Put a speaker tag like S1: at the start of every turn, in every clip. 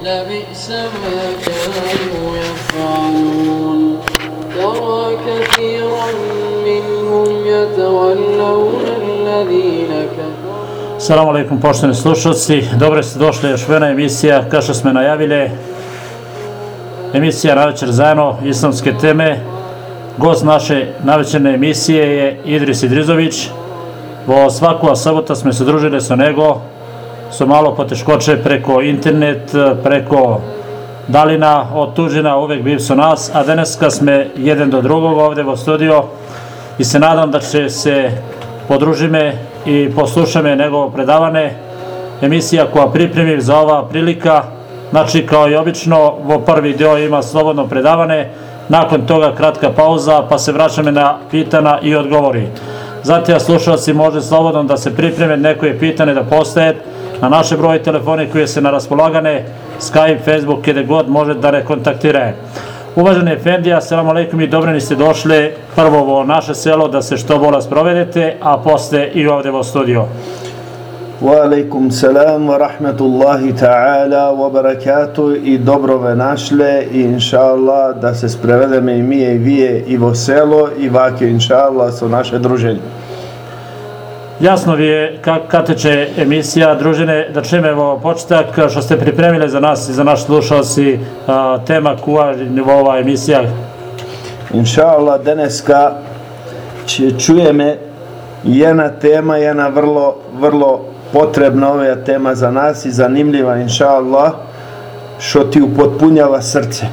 S1: لبئس ما كانوا يفعلون ترى كثيرا منهم يتولون الذين كفروا
S2: Salam alaikum poštovani slušalci, dobro ste došli još jedna emisija, kao što smo najavili, emisija na večer zajedno, islamske teme. Gost naše navečerne emisije je Idris Idrizović. Vo svaku sabota smo se družili sa nego, su malo poteškoće preko internet, preko dalina od tužina, uvek bili su nas, a danas sme jedan do drugog ovde u studio i se nadam da će se podružime i poslušame njegovo predavane emisija koja pripremi za ova prilika znači kao i obično u prvi dio ima slobodno predavane nakon toga kratka pauza pa se vraćamo na pitana i odgovori. Zatim slušalci može slobodno da se pripreme neko je pitane da postaje na naše broje telefone koje se na raspolagane Skype, Facebook, gdje god može da rekontaktire. Uvaženi Efendija, selam aleikum i dobro niste došli prvo u naše selo da se što bolje sprovedete, a posle i ovdje u studio.
S3: Wa alaikum salam wa rahmatullahi ta'ala wa barakatuh i dobro ve našle i inša Allah da se sprevedeme i mije i vije i vo selo i vake inša Allah su naše druženje.
S2: Jasno vi je kad teče emisija družine, da čime evo početak što ste pripremili za nas i za naš slušalci tema kuva ova emisija.
S3: Inša Allah deneska će čujeme jedna tema, jedna vrlo, vrlo potrebna ova tema za nas i zanimljiva inša Allah što ti upotpunjava srce.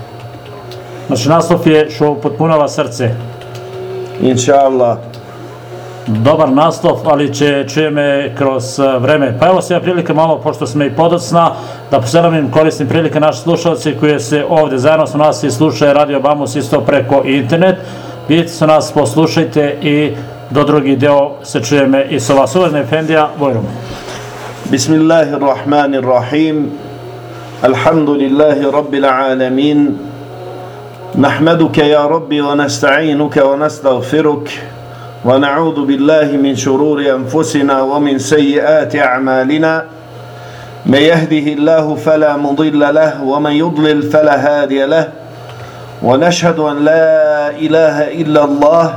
S2: Znači naslov je što upotpunjava srce.
S3: Inša Allah
S2: dobar naslov, ali će čujeme kroz e, vreme. Pa evo se ja prilike malo, pošto smo i podocna, da poselam koristim prilike naši slušalci koji se ovde zajedno su nas i slušaju Radio Bamus isto preko internet. Vidite su nas, poslušajte i do drugi deo se čujeme i sa vas. Uvažne Efendija, Vojrom.
S3: Bismillahirrahmanirrahim. Alhamdulillahi rabbil alamin. Nahmaduka ya rabbi wa nasta'inuka wa. ونعوذ بالله من شرور أنفسنا ومن سيئات أعمالنا. من يهده الله فلا مضل له ومن يضلل فلا هادي له. ونشهد أن لا إله إلا الله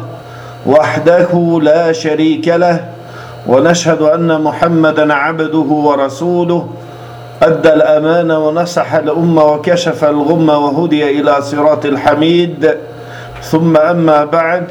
S3: وحده لا شريك له. ونشهد أن محمدا عبده ورسوله. أدى الأمانة ونصح الأمة وكشف الغمة وهدي إلى صراط الحميد. ثم أما بعد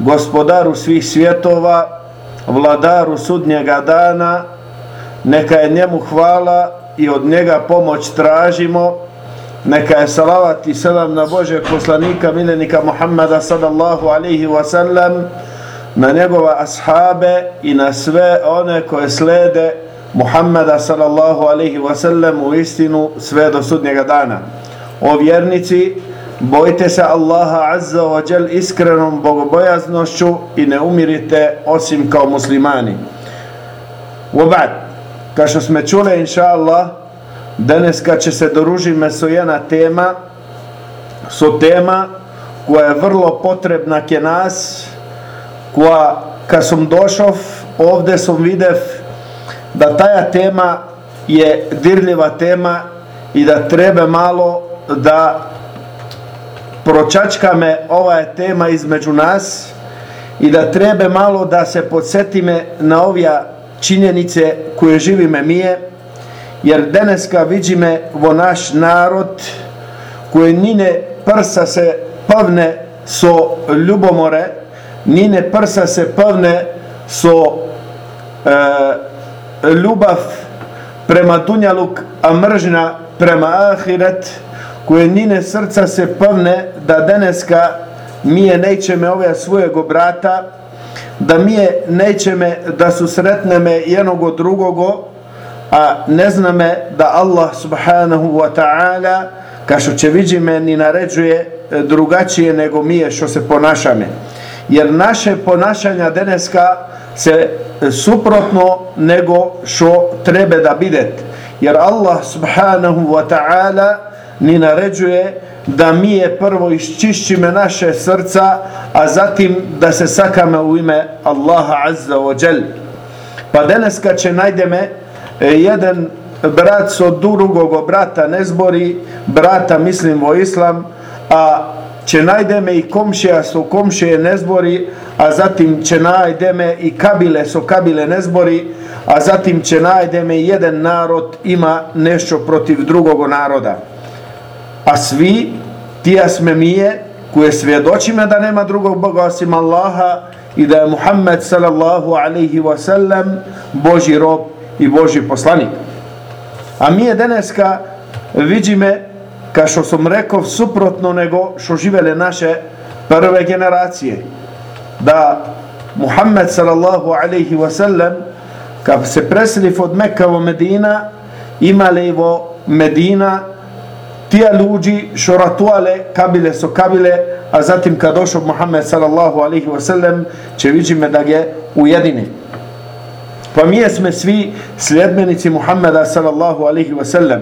S3: Gospodaru svih svjetova, vladaru sudnjega dana, neka je njemu hvala i od njega pomoć tražimo, neka je salavat i selam na Božeg poslanika, milenika Muhammada sallallahu alaihi wa sallam, na njegova ashabe i na sve one koje slede Muhammada sallallahu alaihi wa sallam u istinu sve do sudnjega dana. O vjernici, Bojte se Allaha Azza wa Jal iskrenom bogobojaznošću i ne umirite osim kao muslimani. Ubad, kao što smo čuli, inša Allah, danes kad će se doružime su jedna tema, su tema koja je vrlo potrebna ke nas, koja kad sam došao ovde sam videv da taja tema je dirljiva tema i da treba malo da pročačka me ova je tema između nas i da treba malo da se podsjetime na ovija činjenice koje živime mije jer deneska vidime vo naš narod koje nine prsa se pavne so ljubomore nine prsa se pavne so e, ljubav prema dunjaluk a mržna prema ahiret koje njine srca se pavne da deneska mi je nećeme ove svojeg brata, da mi je nećeme da su sretneme jednog od drugogo, a ne zna me da Allah subhanahu wa ta'ala kao što će vidi me ni naređuje e, drugačije nego mi je što se ponašame. Jer naše ponašanja deneska se e, suprotno nego što treba da bidet jer Allah subhanahu wa ta'ala ni naređuje da mi je prvo iščišćime naše srca a zatim da se sakame u ime Allaha azza wa jal pa deneska će najdeme e, jedan brat so drugog brata ne zbori, brata mislim o islam, a će najdeme i komšija so komšije ne zbori, a zatim će najdeme i kabile so kabile ne zbori, a zatim će najdeme jedan narod ima nešto protiv drugog naroda. A svi, tija sme mije, koje svjedočime da nema drugog Boga osim Allaha i da je Muhammed sallallahu alaihi wa sallam Boži rob i Boži poslanik. A mi je deneska vidime, kao što sam rekao, suprotno nego što živele naše prve generacije. Da Muhammed sallallahu alaihi wa sallam kad se preseli od Mekka u Medina imali vo Medina tija ljudi što ratuale kabile su kabile a zatim kad došao Muhammed sallallahu alaihi wa sallam će vidime da ga ujedini. Pa mi jesme svi sljedbenici Muhammeda sallallahu alaihi wa sallam.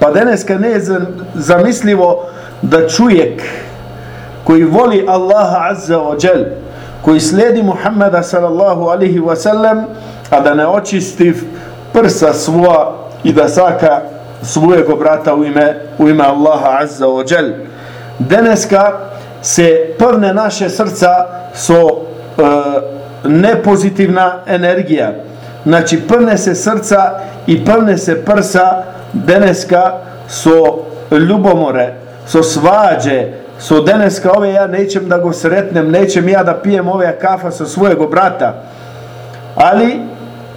S3: Pa kad ne je zamislivo da čujek koji voli Allaha azza wa jal, koji slijedi Muhammeda sallallahu alaihi wa sallam, a da ne očisti prsa svoja i da saka svojeg brata u ime, u ime Allaha azza wa jal. Deneska se prvne naše srca so e, nepozitivna energija. Znači, prvne se srca i prvne se prsa deneska so ljubomore, so svađe, so deneska ove ja nećem da go sretnem, nećem ja da pijem ove kafa sa svojeg brata. Ali,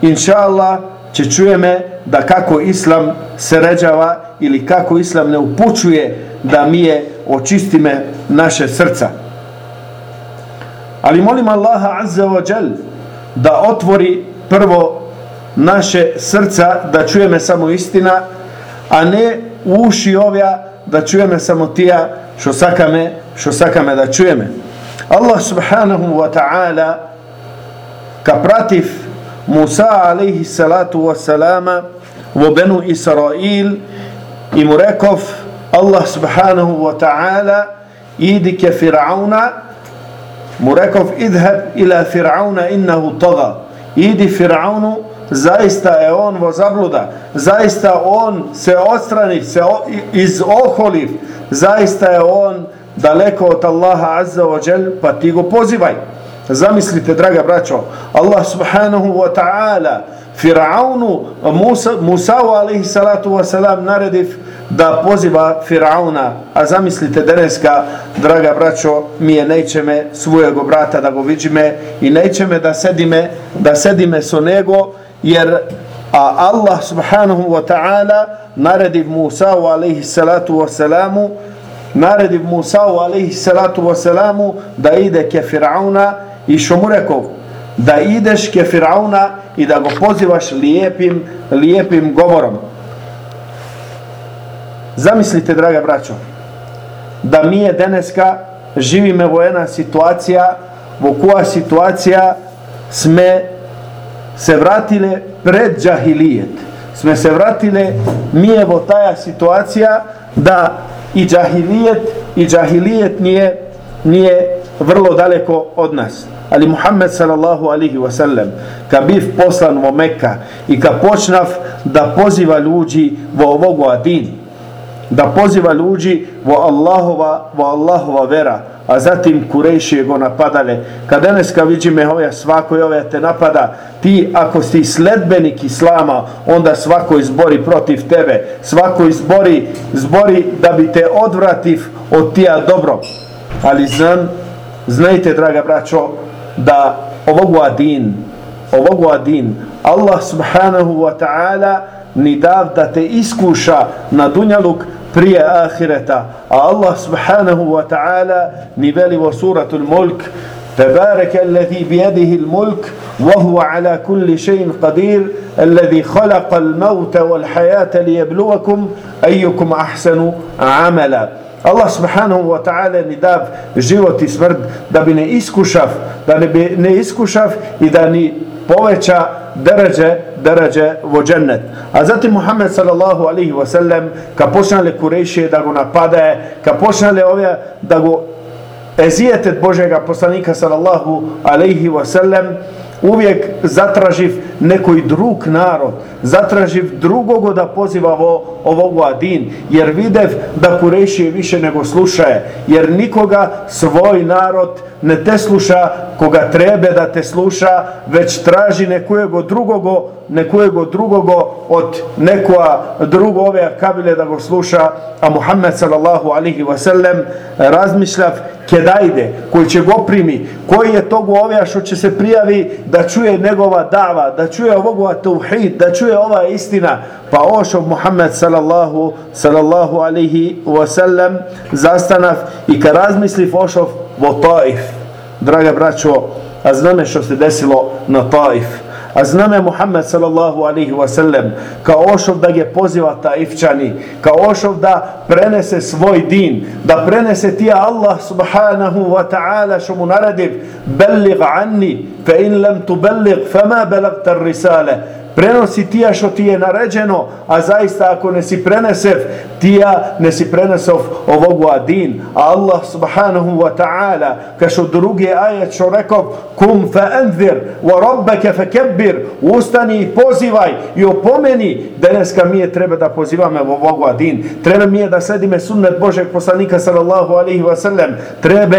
S3: inša Allah, će čujeme da kako Islam se ređava ili kako Islam ne upućuje da mi je očistime naše srca. Ali molim Allaha Azza wa Jal da otvori prvo naše srca da čujeme samo istina, a ne uši ovja da čujeme samo tija što sakame, što sakame da čujeme. Allah subhanahu wa ta'ala ka prativ Musa alaihi salatu wa u benu Israil i mu rekov Allah subhanahu wa ta'ala idi ke Fir'auna. Mu rekov idheb ila Fir'auna innahu toga idi Fir'aunu zaista je on vo zabluda zaista on se odstrani se iz oholiv zaista je on daleko od Allaha azza wa jel pa ti go pozivaj zamislite draga braćo Allah subhanahu wa ta'ala Fir'aunu Musa, Musa alaihi salatu wa salam narediv da poziva Firauna, a zamislite deneska, draga braćo, mi je nećeme svojeg brata da go vidime i nećeme da sedime, da sedime so nego, jer a Allah subhanahu wa ta'ala naredi Musa alaihi salatu wa salamu, naredi Musa alaihi salatu wa salamu da ide ke Firauna i što mu rekao, da ideš ke Firauna i da go pozivaš lijepim, lijepim govorom. Zamislite, draga braćo, da mi je deneska živime u jedna situacija, u koja situacija sme se vratile pred džahilijet. Sme se vratile, mi je vo taja situacija da i džahilijet, i džahilijet nije, nije vrlo daleko od nas. Ali Muhammed sallallahu alihi wasallam, ka biv poslan vo Mekka i ka počnav da poziva ljudi vo ovogu adinu, da poziva ljudi vo Allahova, vo Allahova vera, a zatim Kurejšije go napadale. Kad danes ka vidi me hoja svako ove te napada, ti ako si sledbenik Islama, onda svako izbori protiv tebe. Svako izbori, zbori da bi te odvrativ od tija dobro. Ali znam, znajte, draga braćo, da ovogu adin, ovogu adin, Allah subhanahu wa ta'ala ni dav da te iskuša na dunjaluk prije ahireta. A Allah subhanahu wa ta'ala ni veli vo suratul mulk تبارك الذي بيده الملك وهو على كل شيء قدير الذي خلق الموت والحياة ليبلوكم أيكم أحسن عملا Allah subhanahu wa ta'ala ni dav život i smrt da bi ne iskušav, da ne, bi ne iskušav i da ni poveća deređe, deređe vo džennet. A zatim Muhammed sallallahu alaihi wa sallam ka počnale kurejše da go napadaje, ka počnale ove da go ezijetet Božega poslanika sallallahu alaihi wa sallam uvijek zatraživ nekoj drug narod, zatraživ drugogo da poziva vo, ovogu adin, jer videv da Kurešije više nego slušaje, jer nikoga svoj narod ne te sluša koga trebe da te sluša, već traži nekojego drugogo, nekojego drugogo od nekoa drugo ove kabile da go sluša, a Muhammed sallallahu alihi wasallam razmišljav kedajde, koji će go primi, koji je togo ove što će se prijavi da čuje njegova dava, da čuje ovog tauhid, da čuje ova istina, pa ošo Muhammed sallallahu, sallallahu alihi wasallam zastanav i kad razmisliv ošov vo taif. Draga braćo, a zname što se desilo na taif. A zname Muhammed sallallahu alaihi wa sallam kao ošov da je poziva ta ifčani, kao ošov da prenese svoj din, da prenese ti Allah subhanahu wa ta'ala što mu naradiv, bellig anni, fe in lam tu bellig, fe ma belagta risale, prenosi tija što ti je naređeno, a zaista ako ne si prenesev, tija ne si prenesov ovogu adin. A Allah subhanahu wa ta'ala, kašo drugi ajet što rekao, kum fa envir, wa rabbeke fa kebir, ustani i pozivaj i opomeni, deneska mi je treba da pozivame ovogu adin. Treba mi je da sledime sunnet Božeg poslanika sallallahu alaihi wa sallam. Treba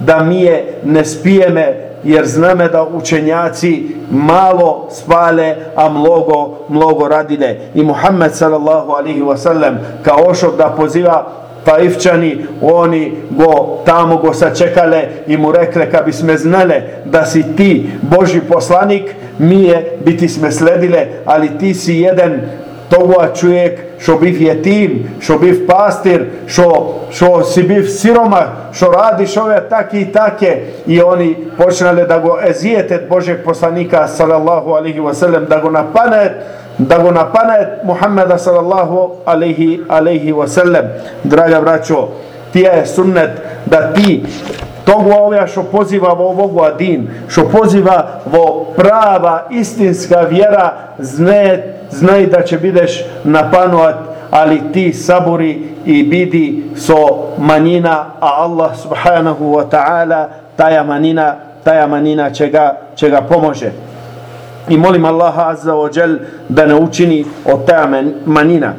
S3: da mi je ne spijeme jer zname da učenjaci malo spale, a mnogo, mnogo radile. I Muhammed sallallahu alihi wasallam kao ošov da poziva Taifčani, oni go tamo go sačekale i mu rekle kad bisme znale da si ti Boži poslanik, mi je biti sme sledile, ali ti si jedan toga čovjek što biv jetim, što biv pastir, što, što si biv siroma, što radiš ove take i take i oni počnali da go ezijetet Božeg poslanika sallallahu alihi wasallam, da go napanet, da go napanet Muhammeda sallallahu alihi, alihi wasallam. Draga braćo, ti je sunnet da ti togo ovja što poziva vo ovogu adin, što poziva vo prava istinska vjera, zne, znaj da će bideš napanovat, ali ti saburi i bidi so manjina, a Allah subhanahu wa ta'ala taja manjina, taja manjina će ga, će ga pomože. I molim Allaha azza wa jel da ne učini od taja manjina.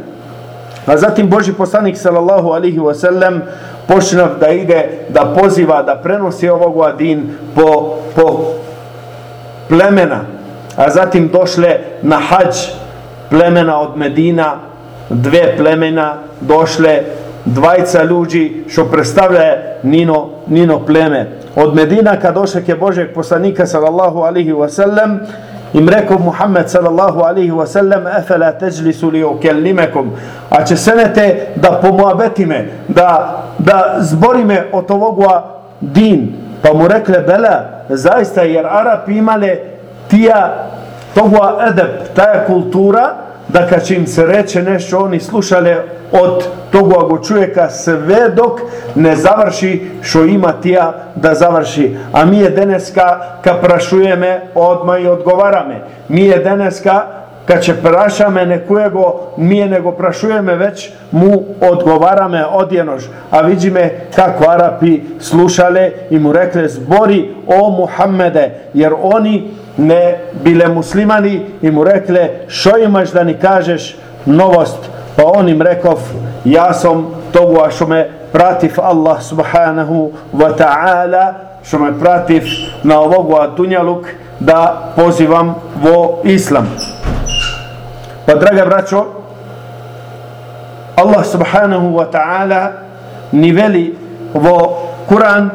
S3: A zatim Boži poslanik sallallahu alihi wa sallam počnav da ide, da poziva, da prenosi ovog adin po, po plemena. A zatim došle na hađ plemena od Medina, dve plemena došle, dvajca ljudi što predstavlja nino, nino pleme. Od Medina kad došle je Božeg poslanika sallallahu alihi wasallam im rekao Muhammed sallallahu alaihi wasallam efela teđlisu li okellimekom a će senete da pomoabetime da, da zborime od ovoga din pa mu rekle bela zaista jer Arapi imale tija tohua edeb, ta je kultura da kad će im se reče nešto oni slušale od toga čovjeka sve dok ne završi što ima tija da završi. A mi je deneska kad prašujeme odma i odgovarame. Mi je deneska kad će prašame nekojego mi je nego prašujeme već mu odgovarame odjenož. A vidi me kako Arapi slušale i mu rekle zbori o Muhammede jer oni ne bile muslimani i mu rekle što imaš da ni kažeš? Novost. Pa on im rekao ja sam togu a što me prativ Allah subhanahu wa ta'ala što me prativ na ovogu dunjaluk da pozivam vo islam. Pa draga braćo Allah subhanahu wa ta'ala ni veli vo Kur'an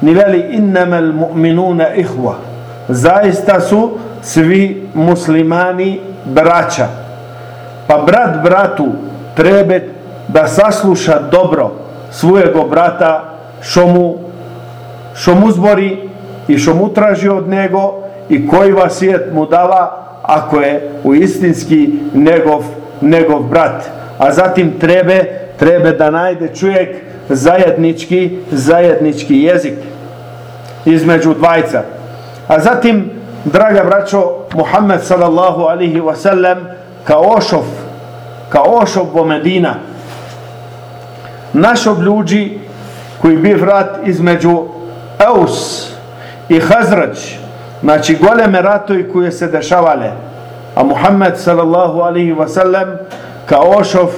S3: ni veli innamal mu'minuna ihva zaista su svi muslimani braća. Pa brat bratu treba da sasluša dobro svojeg brata što mu, što mu zbori i što mu traži od nego i koji vasijet mu dava ako je u istinski njegov, njegov brat. A zatim trebe, trebe da najde čovjek zajednički, zajednički jezik između dvajca. A zatim, draga braćo, Muhammed sallallahu alihi wasallam kao ošov, kao ošov bo Medina, naš obljuđi koji bi vrat između Eus i Hazrać, znači goleme ratovi koje se dešavale, a Muhammed sallallahu alihi wasallam kao ošov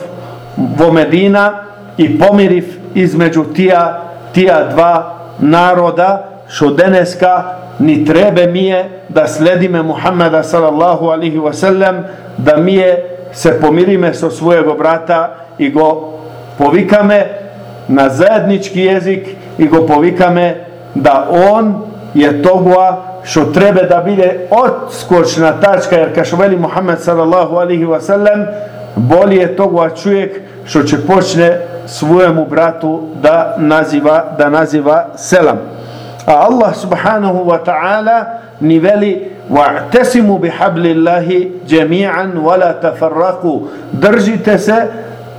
S3: vo Medina i pomiriv između tija, tija dva naroda, što deneska ni trebe mi je da sledime Muhammeda sallallahu alihi wasallam, da mi je se pomirime sa svojeg brata i go povikame na zajednički jezik i go povikame da on je toga što treba da bide odskočna tačka jer kao veli Muhammed sallallahu alihi wasallam bolje je toga čovjek što će počne svojemu bratu da naziva da naziva selam a Allah subhanahu wa ta'ala ni veli wa'tasimu bihablillahi jami'an wa la tafarraqu držite se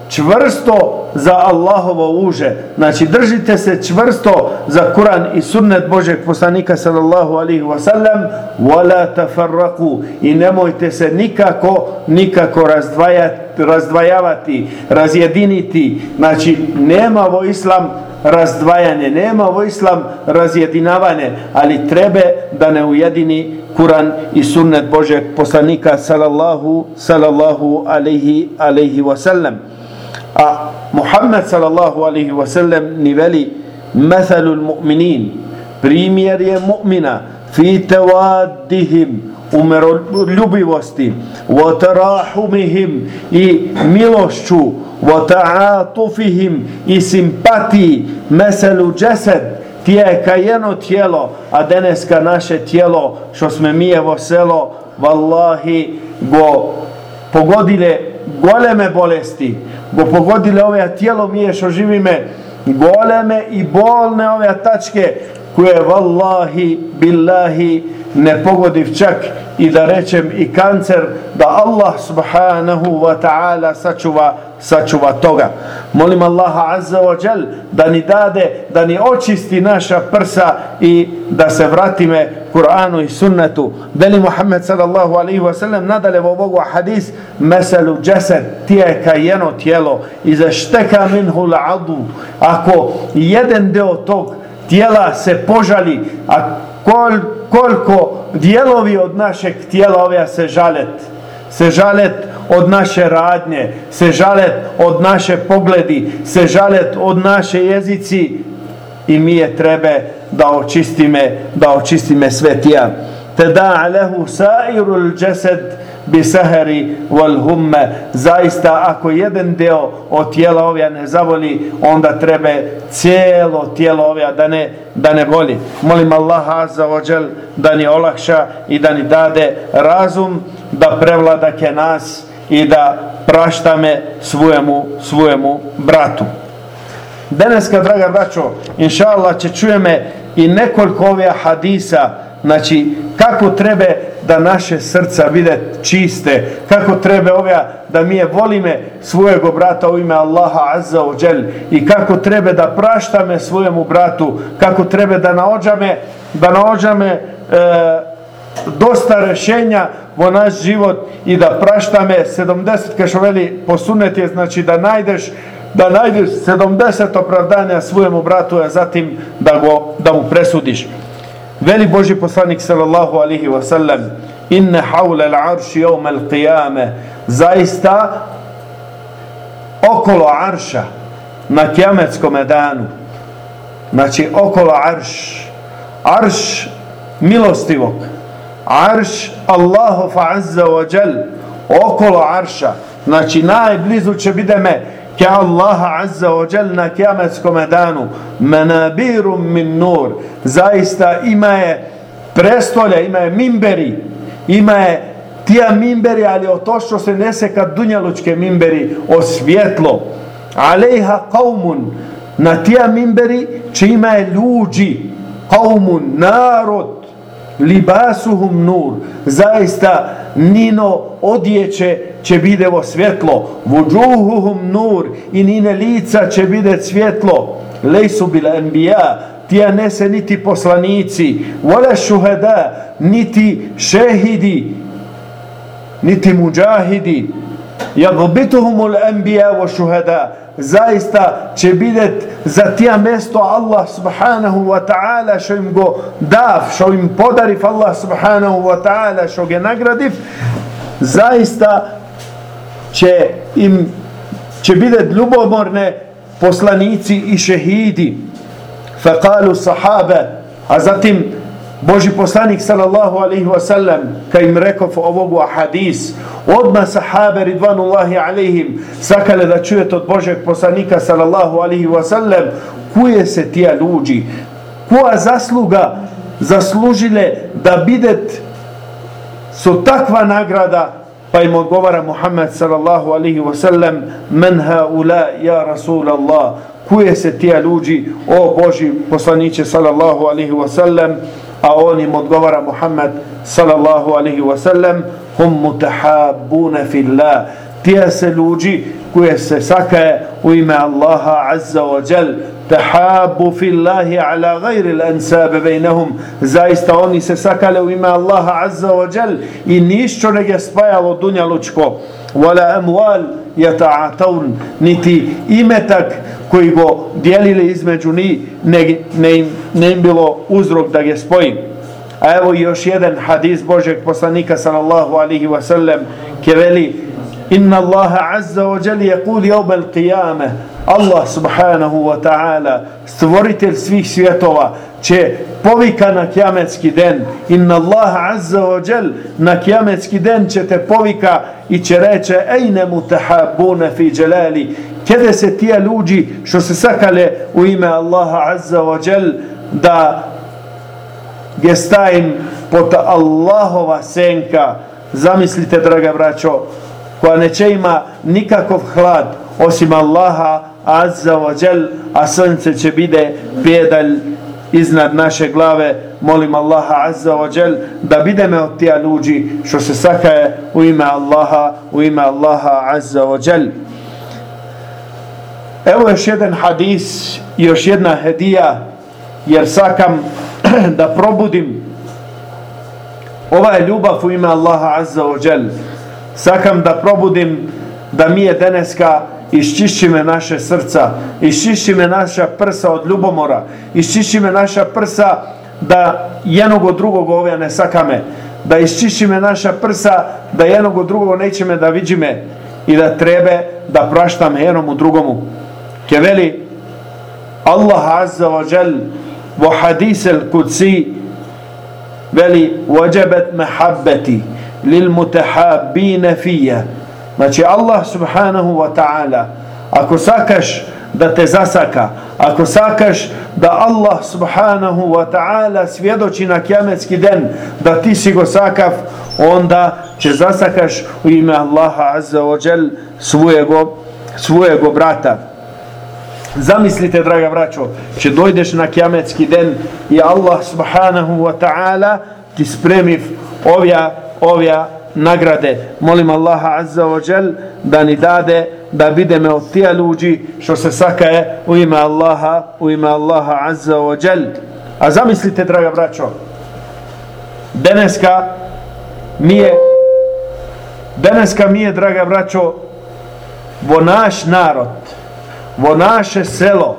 S3: čvrsto za Allahovo uže. Znači, držite se čvrsto za Kur'an i sunnet Božeg poslanika sallallahu alihi wasallam wala tafarraku i nemojte se nikako, nikako razdvajati, razdvajavati, razjediniti. Znači, nema vo islam razdvajanje, nema ovo islam razjedinavanje, ali trebe da ne ujedini Kur'an i sunnet Božeg poslanika sallallahu, sallallahu alaihi, alaihi wasallam. A Muhammed sallallahu alaihi wasallam ni veli mu'minin Primjer je mu'mina Fi tevaddihim Umeroljubivosti u terahumihim I milošću Wa ta'atufihim I simpatiji meselu džesed. Tije ka jedno tijelo A deneska naše tijelo Što sme mi evo selo vallahi go pogodile goleme bolesti go pogodile ove tijelo mi što živime goleme i bolne ove tačke koje vallahi billahi ne pogodiv čak i da rečem i kancer da Allah subhanahu wa ta'ala sačuva sačuva toga. Molim Allaha azza wa jal da ni dade, da ni očisti naša prsa i da se vratime Kur'anu i sunnetu. veli Muhammed sallallahu alaihi wa sallam nadale u ovogu hadis meselu džesed tijeka jeno tijelo i zašteka minhu la'adu ako jedan deo tog tijela se požali a kol, koliko dijelovi od našeg tijela ove se žalet se žalet od naše radnje, se žalet od naše pogledi, se žalet od naše jezici i mi je trebe da očistime, da očistime sve tija. Te da alehu sairul džesed bi seheri wal humme. Zaista ako jedan deo od tijela ovja ne zavoli, onda treba cijelo tijelo ovja da ne, da ne voli. Molim Allaha azza ođel da ni olakša i da ni dade razum da prevlada ke nas i da praštame svojemu, svojemu bratu. Deneska, draga braćo, inša Allah će čujeme i nekoliko ovih hadisa, znači kako treba da naše srca vide čiste, kako treba ovija da mi je volime svojeg brata u ime Allaha Azza wa Đel i kako treba da praštame svojemu bratu, kako treba da naođame, da naođame e, dosta rešenja vo naš život i da praštame. 70 kašoveli posunet je znači da najdeš da najdeš 70 opravdanja svojemu bratu a zatim da go da mu presudiš veli Boži poslanik sallallahu alihi wasallam inne haule l'arši jevme l'qiyame zaista okolo arša na kjametskom danu znači okolo arš arš milostivog arš Allahu fa'azza wa jal okolo arša znači najblizu će bideme ke Allaha azza wa jal na kiametskom danu menabirum min nur. Zaista ima je prestolja ima je mimberi ima je tija mimberi ali o to što se nese kad dunjalučke mimberi o svjetlo. Alejha qaumun na tija mimberi čima ima je ljudi qaumun narod libasuhum nur. Zaista nino odjeće će bidevo svjetlo. Vujuhuhum nur i nine lica će bide svjetlo. Lejsu bil enbija tija nese niti poslanici wala šuhada niti šehidi niti muđahidi. Yadhbituhumul anbiya wa shuhada. zaista će bidet za tija mesto Allah subhanahu wa ta'ala što im go dav, što im podariv Allah subhanahu wa ta'ala što ga nagradiv zaista će im će bidet ljubomorne poslanici i šehidi faqalu sahabe a zatim Boži poslanik sallallahu alaihi wa sallam ka im rekao ovogu hadis odma sahabe ridvanullahi alaihim sakale da čujete od Božeg poslanika sallallahu alaihi wa sallam kuje se tija luđi? Koja zasluga zaslužile da bidet su takva nagrada? Pa im odgovara Muhammed sallallahu alaihi wa sallam men haula ja rasulallah kuje se tija luđi o Boži poslaniće sallallahu alaihi wa sallam a on im odgovara Muhammed sallallahu alaihi wa sallam hum mutahabuna fillah. Tija se ljudi koje se sakaje u ime Allaha azza wa jal. Tahabu fillahi ala gajri l'ansabe bejnehum zaista oni se sakale u ime Allaha azza wa jal i nišćo ne je spajalo dunja lučko wala amual yata'atun. Niti imetak koji go dijelili između ni ne, ne, im, ne im bilo uzrok da ga spojim. a evo još jedan hadis Božeg poslanika sallallahu alihi wasallam ke veli inna Allaha azza wa jel je kul jeub qiyame Allah subhanahu wa ta'ala stvoritelj svih svjetova će povika na kjametski den inna Allaha azza wa jal na kjametski den će te povika i će reće ejne mutahabune fi jalali kede se tija ljudi što se sakale u ime Allaha azza wa jal da je stajim pod Allahova senka. Zamislite draga braćo koja neće ima nikakov hlad osim Allaha azza wa jal a sunce će bide pjedalj iznad naše glave. Molim Allaha azza wa jal da bideme od tija ljudi što se sakaje u ime Allaha u ime Allaha azza wa jal. Evo još jedan hadis još jedna hedija jer sakam da probudim ova je ljubav u ime Allaha azza wa jal. Sakam da probudim da mi je deneska iščišći me naše srca iščišći me naša prsa od ljubomora iščišći me naša prsa da jednog od drugog ove ne sakame da iščišći me naša prsa da jednog od drugog neće me da vidi me i da trebe da praštam jednom u drugomu ke veli Allah azza wa jal vo hadis el kudsi veli wajabat mahabbati lil mutahabbina fija znači Allah subhanahu wa ta'ala ako sakaš da te zasaka ako sakaš da Allah subhanahu wa ta'ala svjedoči na kjametski den da ti si go sakav onda će zasakaš u ime Allaha azza wa jel svojego, svojego brata. Zamislite, draga braćo, će dojdeš na kjametski den i Allah subhanahu wa ta'ala ti spremi ovja, ovja nagrade. Molim Allaha azza wa jel da ni dade da bideme od tija luđi što se sakaje u ime Allaha, u ime Allaha azza wa jel. A zamislite, draga braćo, deneska mi je deneska mi je, draga braćo, vo naš narod, vo naše selo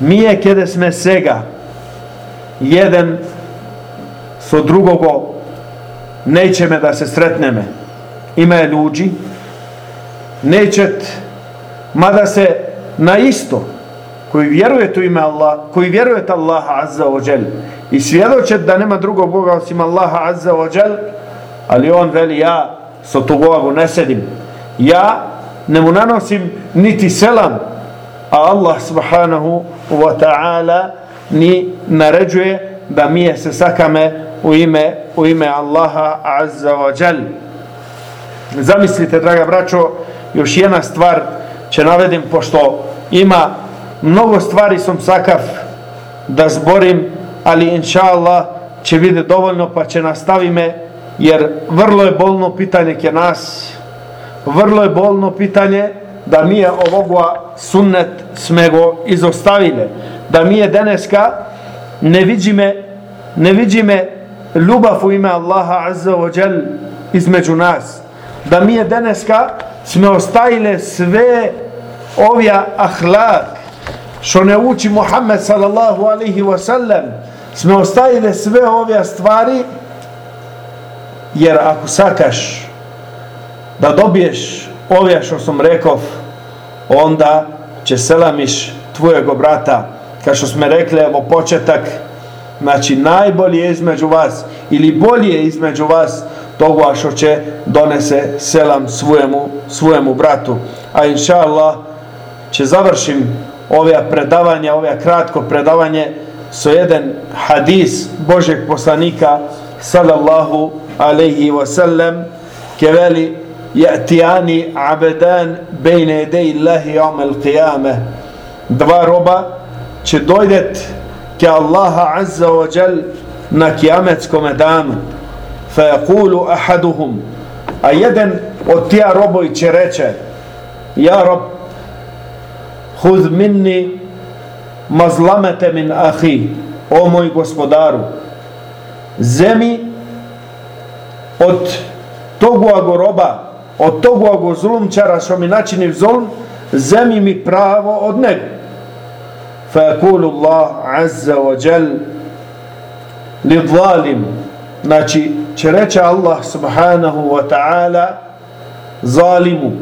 S3: mi je kede sme sega jedan so drugogo neće me da se sretneme. Ima je ljudi nećet mada se na isto koji vjeruje tu ime Allah koji vjeruje ta Allaha azza wa jel i svjedočet da nema drugog Boga osim Allaha azza wa jel ali on veli ja so tu Bogu ne sedim. Ja ne mu nanosim niti selam a Allah subhanahu wa ta'ala ni naređuje da mi se sakame u ime, u ime Allaha azza wa jal. Zamislite draga braćo još jedna stvar će navedim pošto ima mnogo stvari sam sakav da zborim ali inša Allah će vidjeti dovoljno pa će nastavime jer vrlo je bolno pitanje ke nas vrlo je bolno pitanje da mi je ovoga sunnet sme go izostavile da mi je deneska ne vidime ne vidime ljubav u ime Allaha azza wa jal između nas. Da mi je deneska sme ostavile sve ovja ahlak. Što ne uči Muhammed sallallahu alaihi wa sallam sme ostavile sve ove stvari jer ako sakaš da dobiješ ove što sam rekao onda će selamiš tvojeg brata. Kao što smo rekli evo početak znači najbolje između vas ili bolje između vas toga što će donese selam svojemu, svojemu bratu. A inša Allah će završim ove predavanja, ove kratko predavanje so jedan hadis Božeg poslanika sallallahu alaihi wasallam ke veli dva roba će dojdet ke Allaha azza wa jal na kijametskom danu fa yakulu ahaduhum a jedan od tija roboj će reče ja rob hud minni mazlamete min ahi o moj gospodaru zemi od togu agoroba od togu agozlumčara što mi načini zulm zemi mi pravo od njega. Fa yakulu Allah azza wa jal li zalim znači će reći Allah subhanahu wa ta'ala zalimu.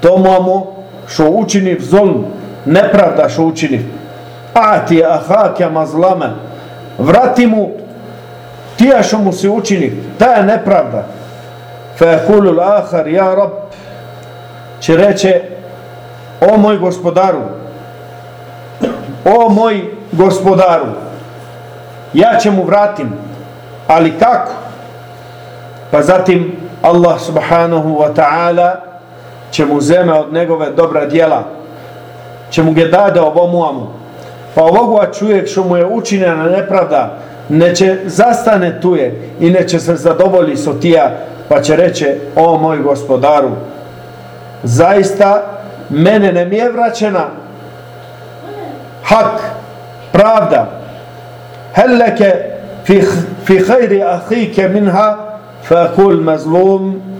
S3: Tomu što učini zulm nepravda što učini. Ati ahake mazlama vrati mu tija što mu se učini. Ta je nepravda fa yakulu al-akhar ya će reće o moj gospodaru o moj gospodaru ja će mu vratim ali kako? Pa zatim Allah subhanahu wa ta'ala će mu zeme od njegove dobra djela će mu ga dade ovomu amu pa ovoga čovjek što mu je učinjena nepravda neće zastane tuje i neće se zadovolji so tija pa će reće o moj gospodaru zaista mene ne mi je vraćena hak pravda helleke fi, fi hajri ahike minha fa kul mazlum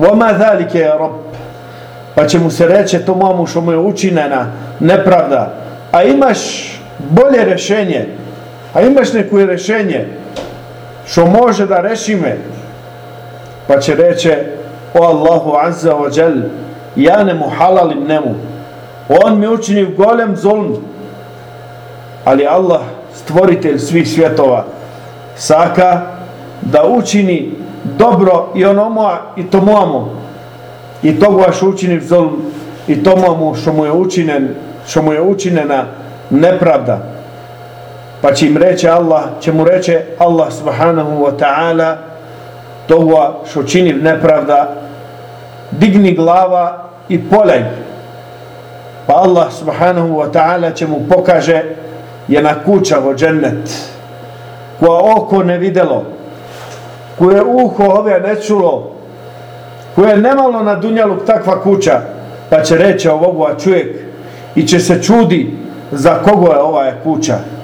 S3: وما ذلك يا رب pa će mu se reći to mamu što mu je učinjena nepravda a imaš bolje rešenje a imaš neko rešenje što može da reši me pa će reći o Allahu azza wa jal ja ne mu halalim nemu on mi učini golem zulm. Ali Allah stvoritelj svih svjetova saka da učini dobro i onomu i tomu i to što učini zulm i tomu što mu je učinen što mu je učinena nepravda pa će im reći Allah će mu reći Allah subhanahu wa ta'ala toga što čini nepravda digni glava i polej. Pa Allah subhanahu wa ta'ala će mu pokaže jedna kuća vo džennet koja oko ne videlo koje uho ove ne čulo koje je nemalo na dunjaluk takva kuća pa će reći ovoga čovjek i će se čudi za kogo je ova kuća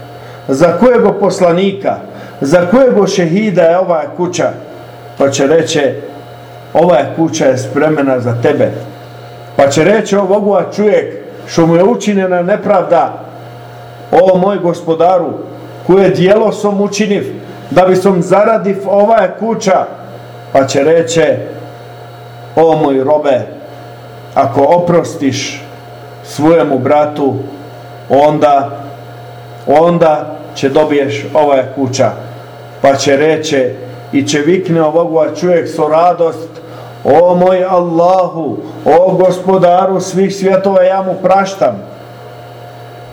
S3: za kojeg poslanika? Za kojeg šehida je ova kuća? Pa će reći ova kuća je spremena za tebe. Pa će reći ovoga čovjek što mu je učinjena nepravda o moj gospodaru koje dijelo sam učiniv da bi sam zaradiv ova kuća. Pa će reći o moj robe ako oprostiš svojemu bratu onda onda će dobiješ ova kuća. Pa će reće i će vikne ovoga čovjek so radost. O moj Allahu o gospodaru svih svjetova ja mu praštam.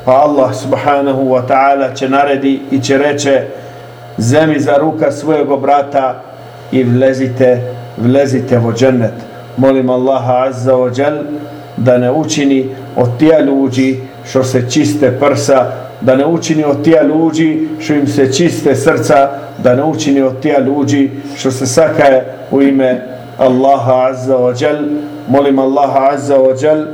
S3: Pa Allah subhanahu wa ta'ala će naredi i će reće zemi za ruka svojeg brata i vlezite vlezite vo džennet. Molim Allaha azza wa jal da ne učini od tija ljudi što se čiste prsa da ne učini od tija ljudi što im se čiste srca, da ne učini od tija ljudi što se sakaje u ime Allaha Azza wa Jal. Molim Allaha Azza wa Jal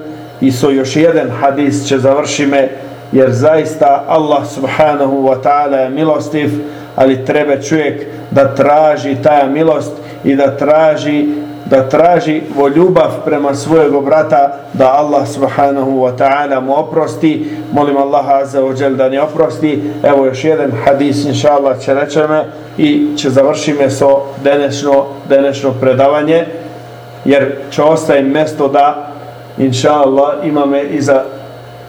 S3: i so još jedan hadis će završime jer zaista Allah subhanahu wa ta'ala je milostiv ali treba čovjek da traži ta milost i da traži da traži vo ljubav prema svojeg brata da Allah subhanahu wa ta'ala mu oprosti. Molim Allah azza wa jel da ne oprosti. Evo još jedan hadis inša Allah će rečeme i će završime so denešno, denešno predavanje jer će ostaje mjesto da inša Allah imame i za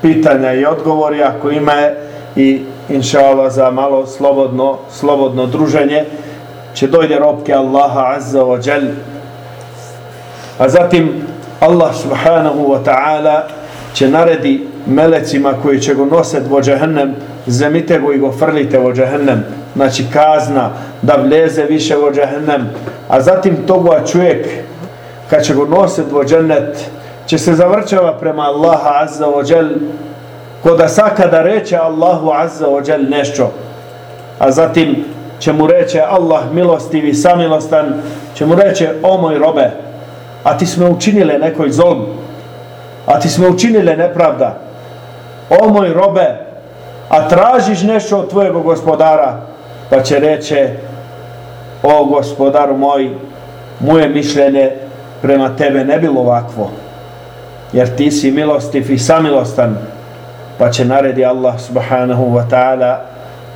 S3: pitanja i odgovori ako ima je i inša Allah za malo slobodno, slobodno druženje će dojde robke Allaha azza wa jel a zatim Allah subhanahu wa ta'ala će naredi melecima koji će go noset vo džahennem zemite go i go frlite vo džahennem znači kazna da vleze više vo džahennem a zatim toga čovjek kad će go noset vo džennet će se zavrćava prema Allaha azza wa džel, ko da saka da reče Allahu azza wa džel nešto. A zatim će mu reče Allah milostivi samilostan će mu reče o moj robe a ti smo učinile nekoj zlom, a ti smo učinile nepravda. O moj robe a tražiš nešto od tvojeg gospodara? Pa će reće o gospodaru moj moje mišljenje prema tebe ne bilo ovakvo jer ti si milostiv i samilostan. Pa će naredi Allah subhanahu wa ta'ala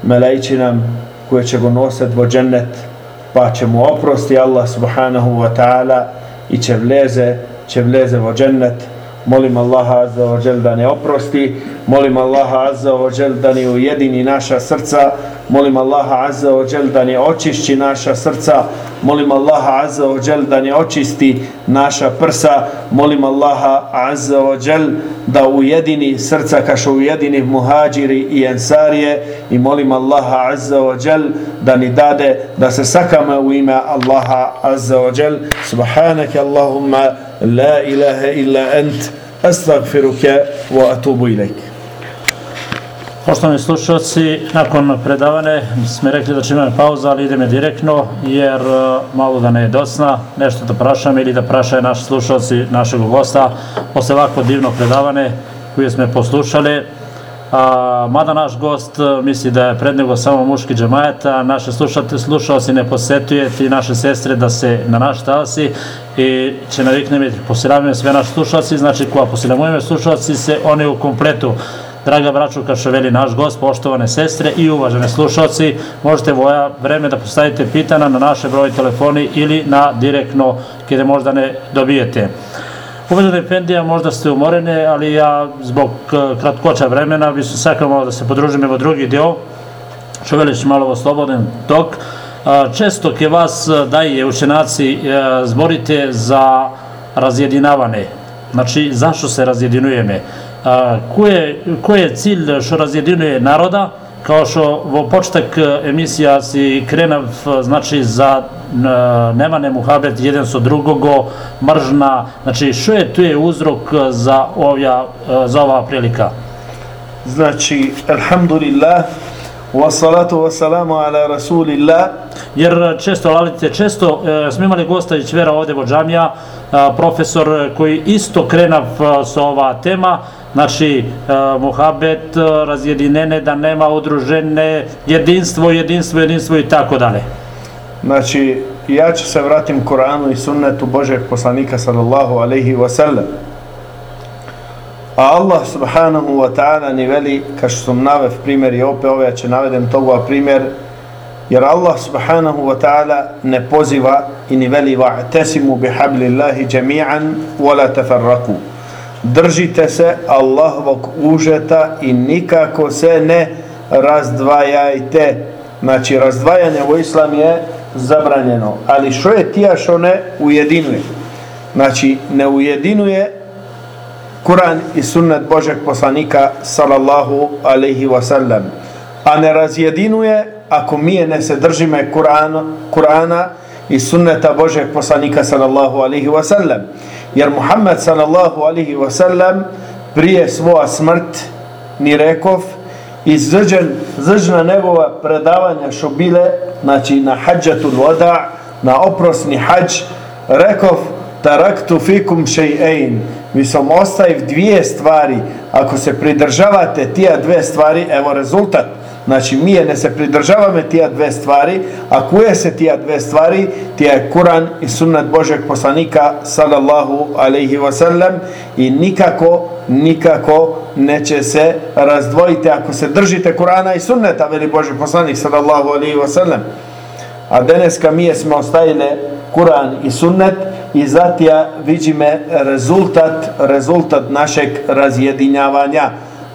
S3: melejči nam koje će go nositi vo džennet pa će mu oprosti Allah subhanahu wa ta'ala i qevleze, qevleze vë gjennet, Molim Allaha azza wa jel da ne oprosti, molim Allaha azza wa jel da ne ujedini naša srca, molim Allaha azza wa jel da ne očišći naša srca, molim Allaha azza wa jel da ne očisti naša prsa, molim Allaha azza wa jel da ujedini srca kašo ujedini muhađiri i ensarije. I molim Allaha azza wa jel da ni dade da se sakama u ime Allaha azza wa jel subhanaka Allahumma la ilaha illa ant astagfiruke wa atubu ilaik
S2: Poštovani slušalci, nakon predavane smo rekli da će imati pauza, ali ideme direktno, jer e, malo da ne je dosna, nešto da prašam ili da prašaju naši slušalci našeg gosta posle ovako divno predavane koje smo poslušali. A, mada naš gost e, misli da je pred nego samo muški džemajet, a naše slušalci ne posetuje ti naše sestre da se na naš talasi i će navikne mi posiravljene sve naše slušalci, znači koja posiravljene slušalci se oni u kompletu Draga braću, kao naš gost, poštovane sestre i uvažene slušalci, možete voja vreme da postavite pitana na naše broj telefoni ili na direktno kada možda ne dobijete. Uvažene Efendija, možda ste umorene, ali ja zbog eh, kratkoća vremena bi se sakao malo da se podružim evo drugi dio, što veliš malo ovo slobodan tok. Eh, često ke vas eh, daje učenaci zborite za razjedinavane. Znači, zašto se razjedinujeme? a, ko, je, ko je cilj što razjedinuje naroda, kao što vo početak emisija si krenav, znači za nemane muhabet jedan so drugogo, mržna, znači što je tu je uzrok za, ovja, za ova prilika?
S3: Znači, alhamdulillah, wa salatu wa salamu ala rasulillah,
S2: jer često lalite, često e, smo imali gosta i čvera ovdje džamija, e, profesor koji isto krenav e, sa ova tema, naši e, muhabet, e, razjedinene, da nema udružene, jedinstvo, jedinstvo, jedinstvo i tako dalje.
S3: Znači, ja ću se vratim Koranu i sunnetu Božeg poslanika sallallahu alaihi wa sallam. A Allah subhanahu wa ta'ala ni veli, kao što sam navev primjer i opet ove, ja ću navedem toga primjer, jer Allah subhanahu wa ta'ala ne poziva i ni veli va'tesimu bi hablillahi jami'an wala tafarraku držite se Allahovog užeta i nikako se ne razdvajajte. Znači, razdvajanje u islam je zabranjeno. Ali što je tija što ne ujedinuje? Znači, ne ujedinuje Kur'an i sunnet Božeg poslanika sallallahu alaihi wasallam. A ne razjedinuje ako mi ne se držime Kur'ana, Kur'ana i sunneta Božeg poslanika sallallahu alaihi wasallam jer Muhammed sallallahu alihi wasallam prije svoja smrt ni rekov i zrđen, zrđena njegova predavanja što bile, znači na hađatul vada, na oprosni hađ, rekov, taraktu fikum še'ein, mi sam ostaje dvije stvari, ako se pridržavate tija dve stvari, evo rezultat, Значи, ние не се придржаваме тие две ствари, а кое се тие две ствари? Тие е Куран и Суннет Божек посланика салаллаху алейхи васелем и никако никако не ќе се раздвоите ако се држите Курана и Суннета, вели Божек посланик салаллаху алейхи васелем. А денеска ние сме оставиле Куран и Суннет и затоа видиме резултат резултат нашек разјединјавања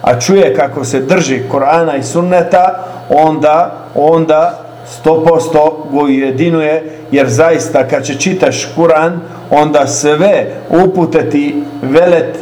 S3: a čuje kako se drži Korana i Sunneta, onda, onda 100% go ujedinuje, jer zaista kad će čitaš Kur'an, onda sve upute ti velet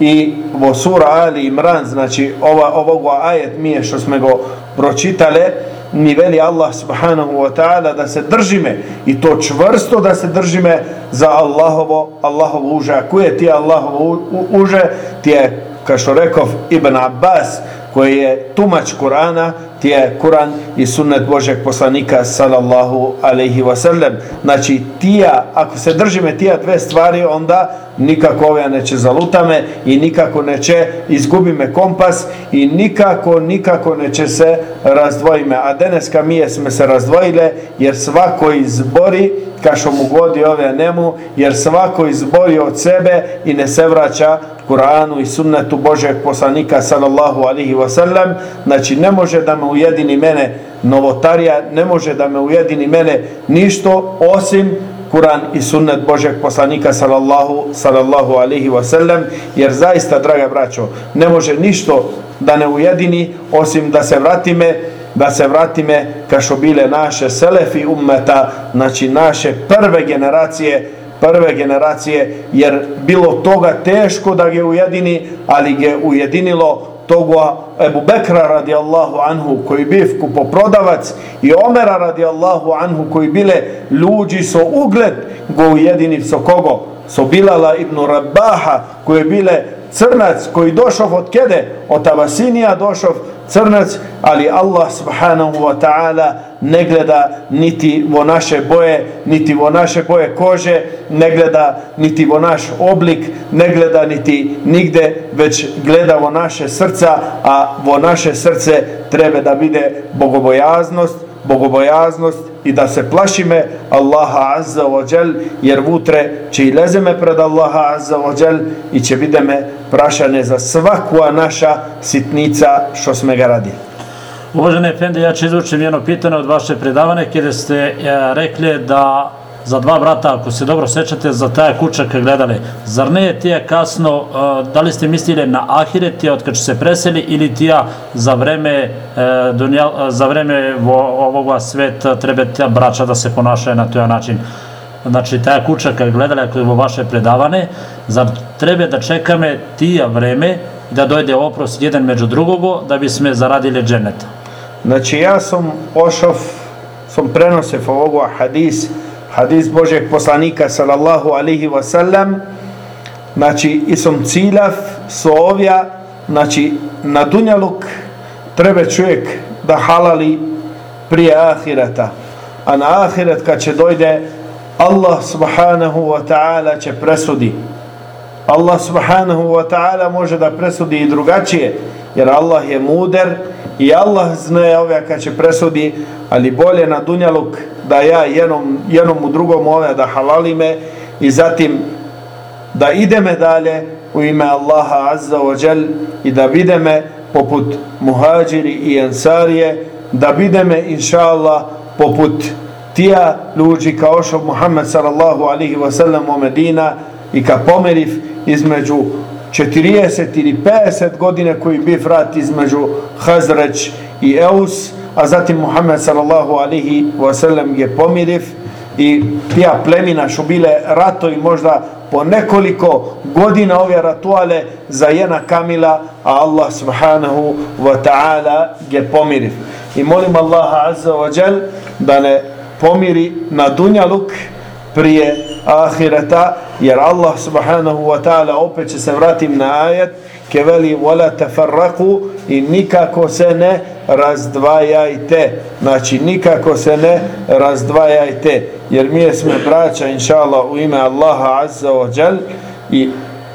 S3: i vo sura Ali Imran, znači ova, ovog ajet mi je što smo go pročitale, mi veli Allah subhanahu wa ta'ala da se držime i to čvrsto da se držime za Allahovo, Allahovo uže. Ako je ti Allahovo uže, ti je kao što rekao Ibn Abbas, koji je tumač Kur'ana, ti je Kur'an i sunnet Božeg poslanika sallallahu alaihi wasallam. Znači, tija, ako se držime tija dve stvari, onda nikako ove neće zalutame i nikako neće izgubime kompas i nikako, nikako neće se razdvojime. A deneska mi smo se razdvojile jer svako izbori kašo mu godi ove nemu, jer svako izbori od sebe i ne se vraća Kur'anu i sunnetu Božeg poslanika sallallahu alihi wasallam, znači ne može da me ujedini mene novotarija, ne može da me ujedini mene ništo osim Kur'an i sunnet Božeg poslanika sallallahu, sallallahu alihi wasallam, jer zaista, draga braćo, ne može ništo da ne ujedini osim da se vratime da se vratime ka što bile naše selefi ummeta, znači naše prve generacije, prve generacije, jer bilo toga teško da ga ujedini, ali ga ujedinilo toga Ebu Bekra radijallahu anhu koji biv kupoprodavac i Omera radijallahu anhu koji bile ljudi so ugled go ujedini so kogo? So Bilala ibn Rabaha koji bile crnac koji došao od kede od Abasinija došao crnac, ali Allah subhanahu wa ta'ala ne gleda niti vo naše boje, niti vo naše boje kože, ne gleda niti vo naš oblik, ne gleda niti nigde, već gleda vo naše srca, a vo naše srce treba da bide bogobojaznost, bogobojaznost i da se plašime Allaha Azza wa Jal jer vutre će i lezeme pred Allaha Azza wa Jal i će videme prašane za svaku naša sitnica što sme ga radi.
S2: Uvažene Efendi, ja ću izvučiti jedno pitanje od vaše predavane kada ste e, rekli da за два брата, ако се добро сечате, за таа куча кај гледале. Зар не е тие касно, дали сте мислиле на Ахирет, тие откако се пресели, или тие за време, за време во овога свет треба тие брача да се понашае на тој начин? Значи, таа куча кај гледале, ако е во ваше предаване, зар треба да чекаме тие време да дојде опрос еден меѓу другого, да би сме зарадили дженет? Значи,
S3: јас сум пошов, сум преносев овој хадис, hadis, Božeg poslanika sallallahu alihi wasallam znači isom ciljav sovja znači na dunjaluk treba čovjek da halali prije ahireta. A na ahiret kad će dojde Allah subhanahu wa ta'ala će presudi. Allah subhanahu wa ta'ala može da presudi i drugačije jer Allah je muder i Allah zna ove kad će presudi ali bolje na dunjaluk da ja jednom, jednom u drugom ove da halalime i zatim da ideme dalje u ime Allaha Azza wa Jal i da videme poput muhađiri i ensarije da videme inša Allah poput tija luđi kao što Muhammed sallallahu alihi wasallam u Medina i ka pomeriv između 40 ili 50 godine koji bi vrat između Hazreć i Eus a zatim Muhammed sallallahu alihi wasallam je pomiriv i tija plemina što bile rato i možda po nekoliko godina ove ratuale za jena kamila a Allah subhanahu wa ta'ala je pomiriv i molim Allaha azza wa jal da ne pomiri na dunjaluk prije ahireta jer Allah subhanahu wa ta'ala opet će se vratim na ajet keveli wala tafarraku i nikako se ne razdvajajte. Znači nikako se ne razdvajajte jer mi smo braća inša Allah u ime Allaha azza wa jal i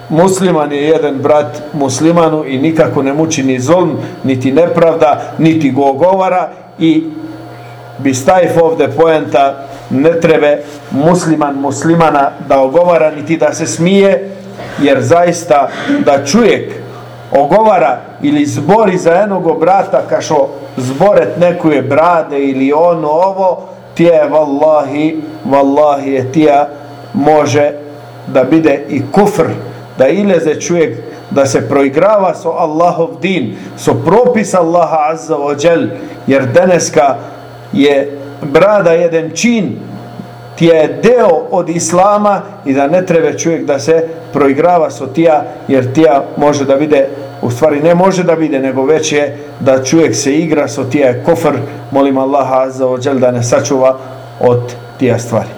S3: musliman je jedan brat muslimanu i nikako ne muči ni zolm, niti nepravda, niti go govara i bi stajf ovde poenta ne treba musliman muslimana da ogovara niti da se smije jer zaista da čujek ogovara ili zbori za jednog brata kašo zboret nekuje brade ili ono ovo tije vallahi vallahi je tija može da bide i kufr da ileze čovjek da se proigrava so Allahov din, so propis Allaha Azza wa Jal, jer deneska je brada jedan čin, ti je deo od Islama i da ne treba čovjek da se proigrava so tija, jer tija može da vide, u stvari ne može da vide, nego već je da čovjek se igra so tija je kofr, molim Allaha Azza wa da ne sačuva od tija stvari.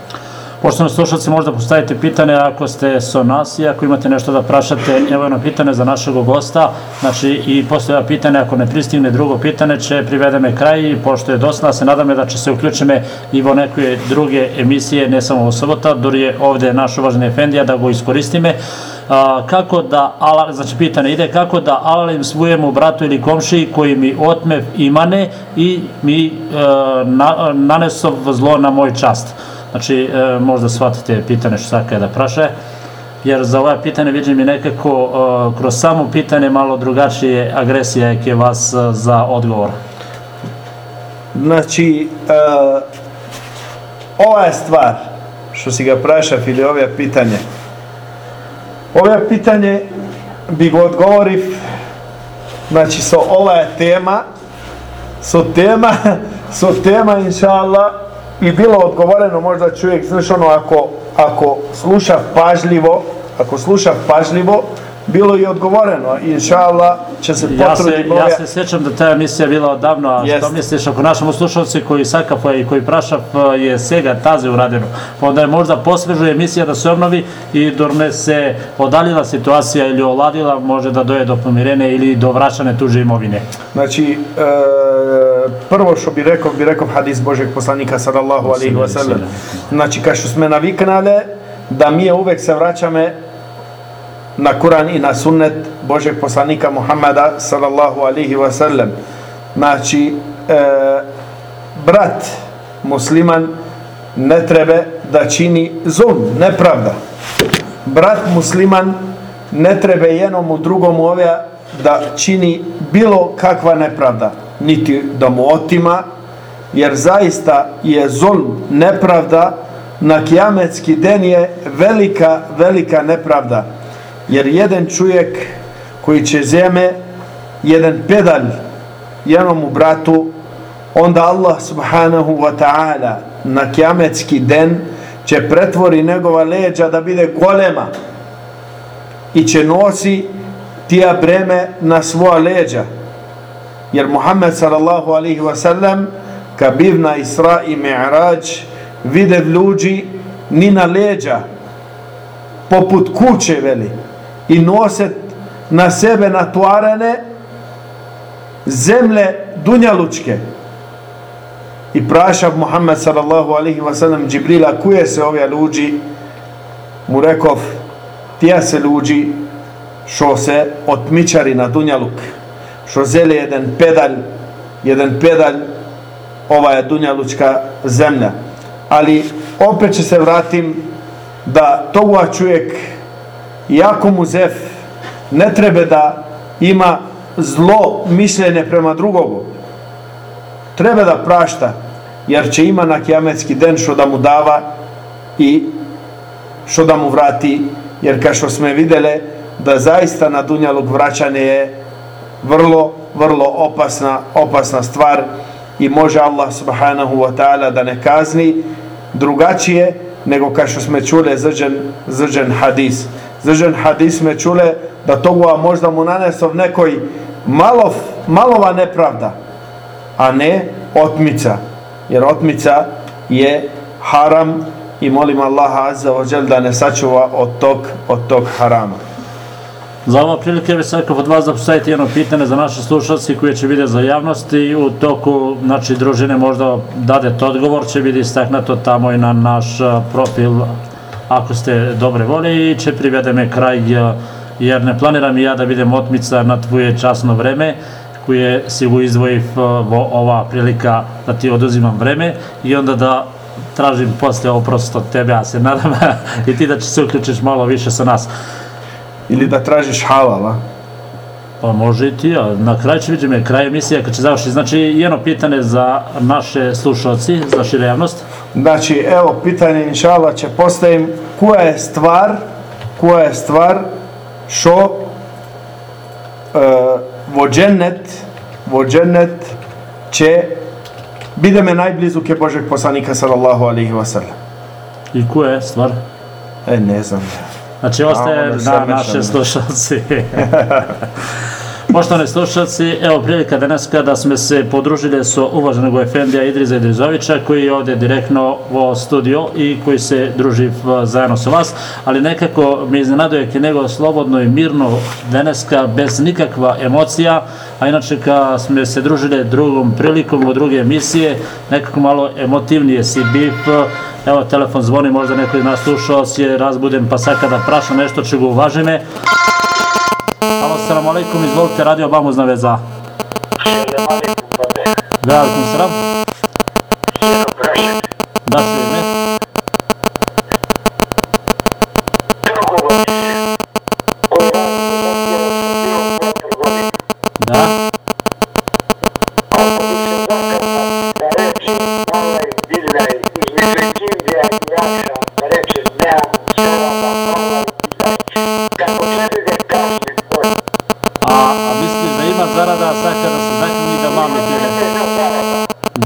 S2: Poštovno slušalci, možda postavite pitanje ako ste so nas i ako imate nešto da prašate, evo jedno pitanje za našeg gosta, znači i posle pitanje, pitanja, ako ne pristigne drugo pitanje, će privedeme kraj i pošto je dosta, se nadam da će se uključime i vo neke druge emisije, ne samo u sobota, dur je ovdje naš uvaženi Efendija da go iskoristime. A, kako da, ala, znači pitanje ide, kako da alalim svujemu bratu ili komšiji koji mi otme imane i mi e, na, nanesov zlo na moj čast. Znači, e, možda shvatite pitanje što sad kada praše, jer za ova pitanje vidim i nekako e, kroz samo pitanje malo drugačije agresija je vas e, za odgovor.
S3: Znači, e, ova je stvar što si ga praša ili ove pitanje. Ove pitanje bi go odgovoriv znači, so ova je tema so tema so tema, inša Allah, i bilo odgovoreno možda čovjek znaš ono ako, ako sluša pažljivo ako sluša pažljivo bilo je odgovoreno inša Allah će se potruditi
S2: ja se, ja se sjećam da ta emisija bila odavno a Jest. što misliš ako našemu slušalci koji sakapa i koji praša je sega taze uradeno pa onda je možda posvežuje emisija da se obnovi i dorne se odaljila situacija ili oladila može da doje do pomirene ili do vraćane tuže imovine.
S3: Znači e, prvo što bi rekao bi rekao hadis Božeg poslanika sallallahu alaihi wa sallam. Znači kao što smo naviknale da mi uvek se vraćame na Kur'an i na sunnet Božeg poslanika Muhammada sallallahu alihi wa sallam. Znači e, brat musliman ne treba da čini zulm, nepravda. Brat musliman ne treba jednom u drugom ove da čini bilo kakva nepravda niti da mu otima jer zaista je zulm, nepravda na kijametski den je velika, velika nepravda jer jedan čovjek koji će zeme jedan pedal jednom u bratu onda Allah subhanahu wa ta'ala na kiametski den će pretvori njegova leđa da bide golema i će nosi tija breme na svoja leđa. Jer Muhammed sallallahu alaihi wa sallam ka biv na Isra i Mi'raj vide vluđi ni na leđa poput kuće veli i noset na sebe natvarane zemlje dunjalučke. I prašav Muhammed sallallahu alaihi wa sallam Džibrila kuje se ove luđi? Mu rekov tija se luđi što se otmičari na dunjaluk što zeli jedan pedal jedan pedal ova je dunjalučka zemlja. Ali opet će se vratim da toga čovjek iako mu zef ne treba da ima zlo mišljenje prema drugogu, treba da prašta jer će ima na kiametski den što da mu dava i što da mu vrati jer kao što smo videle da zaista na dunjalog vraćanje je vrlo, vrlo opasna, opasna stvar i može Allah subhanahu wa ta'ala da ne kazni drugačije nego kao što smo čuli zrđen, zrđen hadis zržen hadis me čule da toga možda mu nanesov nekoj malov, malova nepravda a ne otmica. Jer otmica je haram i molim Allaha azza wa jal da ne sačuva od tog, od tog harama.
S2: Za ova prilike bi svakako od vas da postavite jedno pitanje za naše slušalci koje će vidjeti za javnost i u toku znači, družine možda dadete odgovor, će biti istaknuto tamo i na naš profil ako ste dobre volje i će privede me kraj jer ne planiram i ja da vidim otmica na tvoje časno vreme koje si u izdvojiv ova prilika da ti oduzimam vreme i onda da tražim posle oprost od tebe, a se nadam i ti da će se uključiš malo više sa nas.
S3: Ili da tražiš halala.
S2: Pa može i ti, a na kraju će vidjeti kraj emisije kad će završiti. Znači, jedno pitanje za naše slušalci, za šire javnost.
S3: Znači, evo, pitanje inšala će postavim koja je stvar, koja je stvar što uh, vođenet, vođenet će bide me najblizu ke Božeg poslanika sallallahu alaihi wa sallam.
S2: I koja je stvar?
S3: E, ne znam.
S2: Znači, ostaje na naše slušalci. Poštovani slušalci, evo prilika danas kada smo se podružili su uvaženog Efendija Idriza Idrizovića koji je ovdje direktno u studio i koji se druži zajedno sa vas, ali nekako mi iznenaduje je nego slobodno i mirno daneska bez nikakva emocija, a inače kada smo se družili drugom prilikom u druge emisije, nekako malo emotivnije si bip, evo telefon zvoni, možda neko iz nas slušao si je razbuden pa sad kada praša nešto čega uvažene, Alo, salam alaikum, izvolite, radio Bamuz na veza. Da, alaikum salam. Da se ime. Da.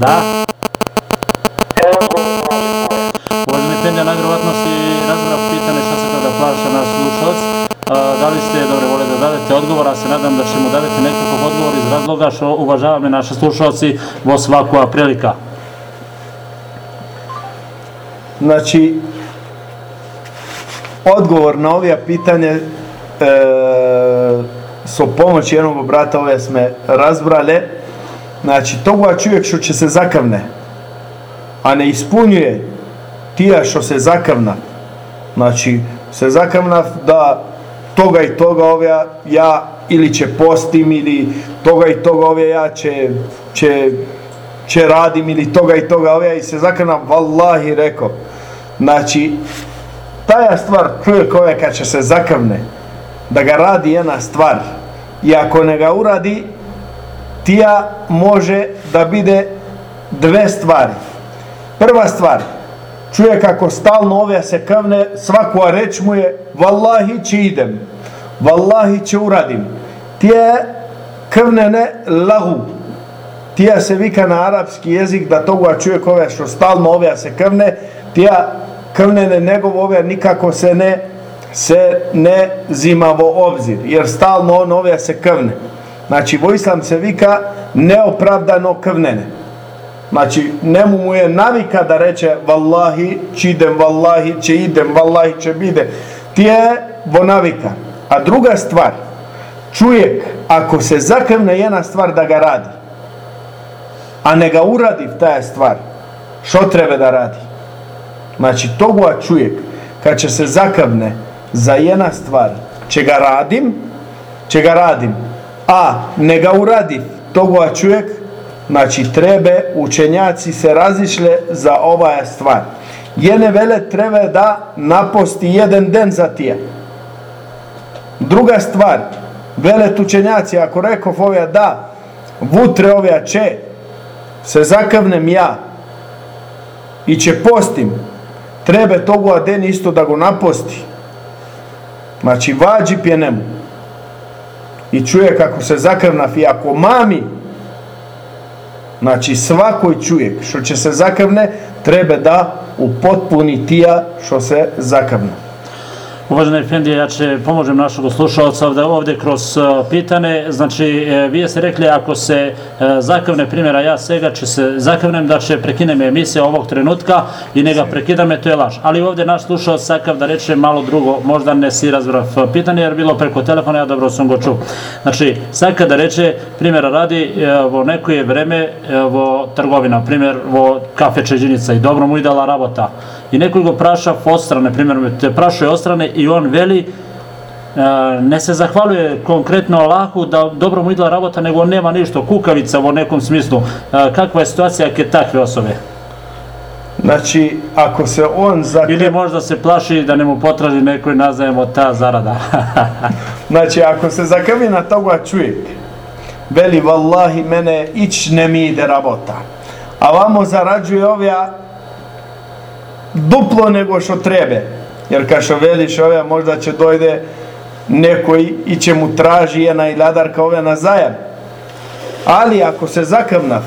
S2: Da. Uvaženi Penja, najvjerovatno si razvrao pitanje šta se kada plaša naš slušalac. A, da li ste dobre vole da dadete odgovor, a se nadam da ćemo dadete nekakav odgovor iz razloga što uvažava me naše slušalci vo svaku prilika.
S3: Znači, odgovor na ovija pitanje e, so pomoć jednog brata ove sme razbrale. Znači, toga čovjek što će se zakavne, a ne ispunjuje tija što se zakavna. Znači, se zakavna da toga i toga ove ja ili će postim ili toga i toga ove ja će, će će radim ili toga i toga ove i se zakavna, vallahi rekao znači taja stvar čovjek ove kad će se zakavne da ga radi jedna stvar i ako ne ga uradi tija može da bide dve stvari. Prva stvar čuje kako stalno ove se kavne svaku reč mu je vallahi će idem vallahi će uradim. Tije kavne ne lahu tija se vika na arapski jezik da toga čuje kove što stalno ove se krvne, tija krvnene njegov ove nikako se ne se ne zima vo obzir, jer stalno on ove se krvne. Znači, vo se vika neopravdano krvnene. Znači, nemu mu je navika da reče vallahi će idem, vallahi će idem, vallahi će bide. Ti je vo navika. A druga stvar, čujek, ako se zakrvne jedna stvar da ga radi, a ne ga uradi ta je stvar što treba da radi znači toga čujek kad će se zakavne za jedna stvar će ga radim će ga radim a ne ga uradi toga čovjek znači trebe učenjaci se razišle za ova stvar jedne vele treba da naposti jedan den za tije druga stvar vele učenjaci ako rekao ovija da vutre ovija će se zakavnem ja i će postim, treba toga den isto da go naposti. Znači, vađi pjenemu. и чуе како се закрнав и ако мами, значи свакој чуек што ќе се закрне, треба да употпуни тие што се закрнав.
S2: Uvaženi Efendije, ja će pomožem našeg slušalca ovdje, ovdje kroz e, pitane. Znači, e, vi ste rekli ako se e, zakavne primjera ja svega će se zakavnem da će prekinem emisija ovog trenutka i ne ga prekidam, to je laž. Ali ovdje naš slušalac sakav da reče malo drugo, možda ne si razbrav pitanje jer bilo preko telefona, ja dobro sam go čuo. Znači, sakav da reče primjera radi vo neko je vreme vo trgovina, primjer vo kafe Čeđinica i dobro mu idala rabota. I neko go praša ostrane, primjer, te prašuje ostrane i on veli e, ne se zahvaluje konkretno Allahu da dobro mu idla rabota, nego on nema ništo, kukavica u nekom smislu. E, kakva je situacija ke takve osobe?
S3: Znači, ako se on za...
S2: Ili možda se plaši da ne mu potraži nekoj nazajemo ta zarada.
S3: znači, ako se zakrvi na toga čovjek, veli, vallahi, mene ić ne mi ide rabota. A vamo zarađuje ovja duplo nego što trebe jer kad što veliš ove, možda će dojde neko i, i će mu traži jedna iladarka ove na zajam. Ali ako se zakrvna,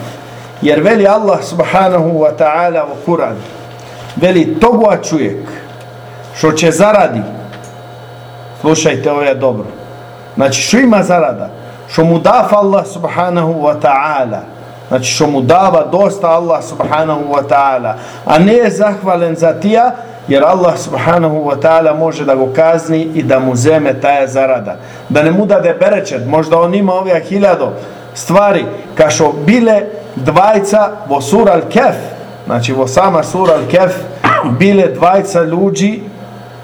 S3: jer veli Allah subhanahu wa ta'ala u Kur'an, veli togo čujek, što će zaradi, slušajte ovo je dobro, znači što ima zarada, što mu dafa Allah subhanahu wa ta'ala, znači što mu dava dosta Allah subhanahu wa ta'ala, a ne je zahvalen za tija, jer Allah subhanahu wa ta'ala može da go kazni i da mu zeme taja zarada. Da ne mu dade berečet, možda on ima ove hiljado stvari, kašo bile dvajca vo sura al-kef, znači vo sama sura al-kef, bile dvajca ljudi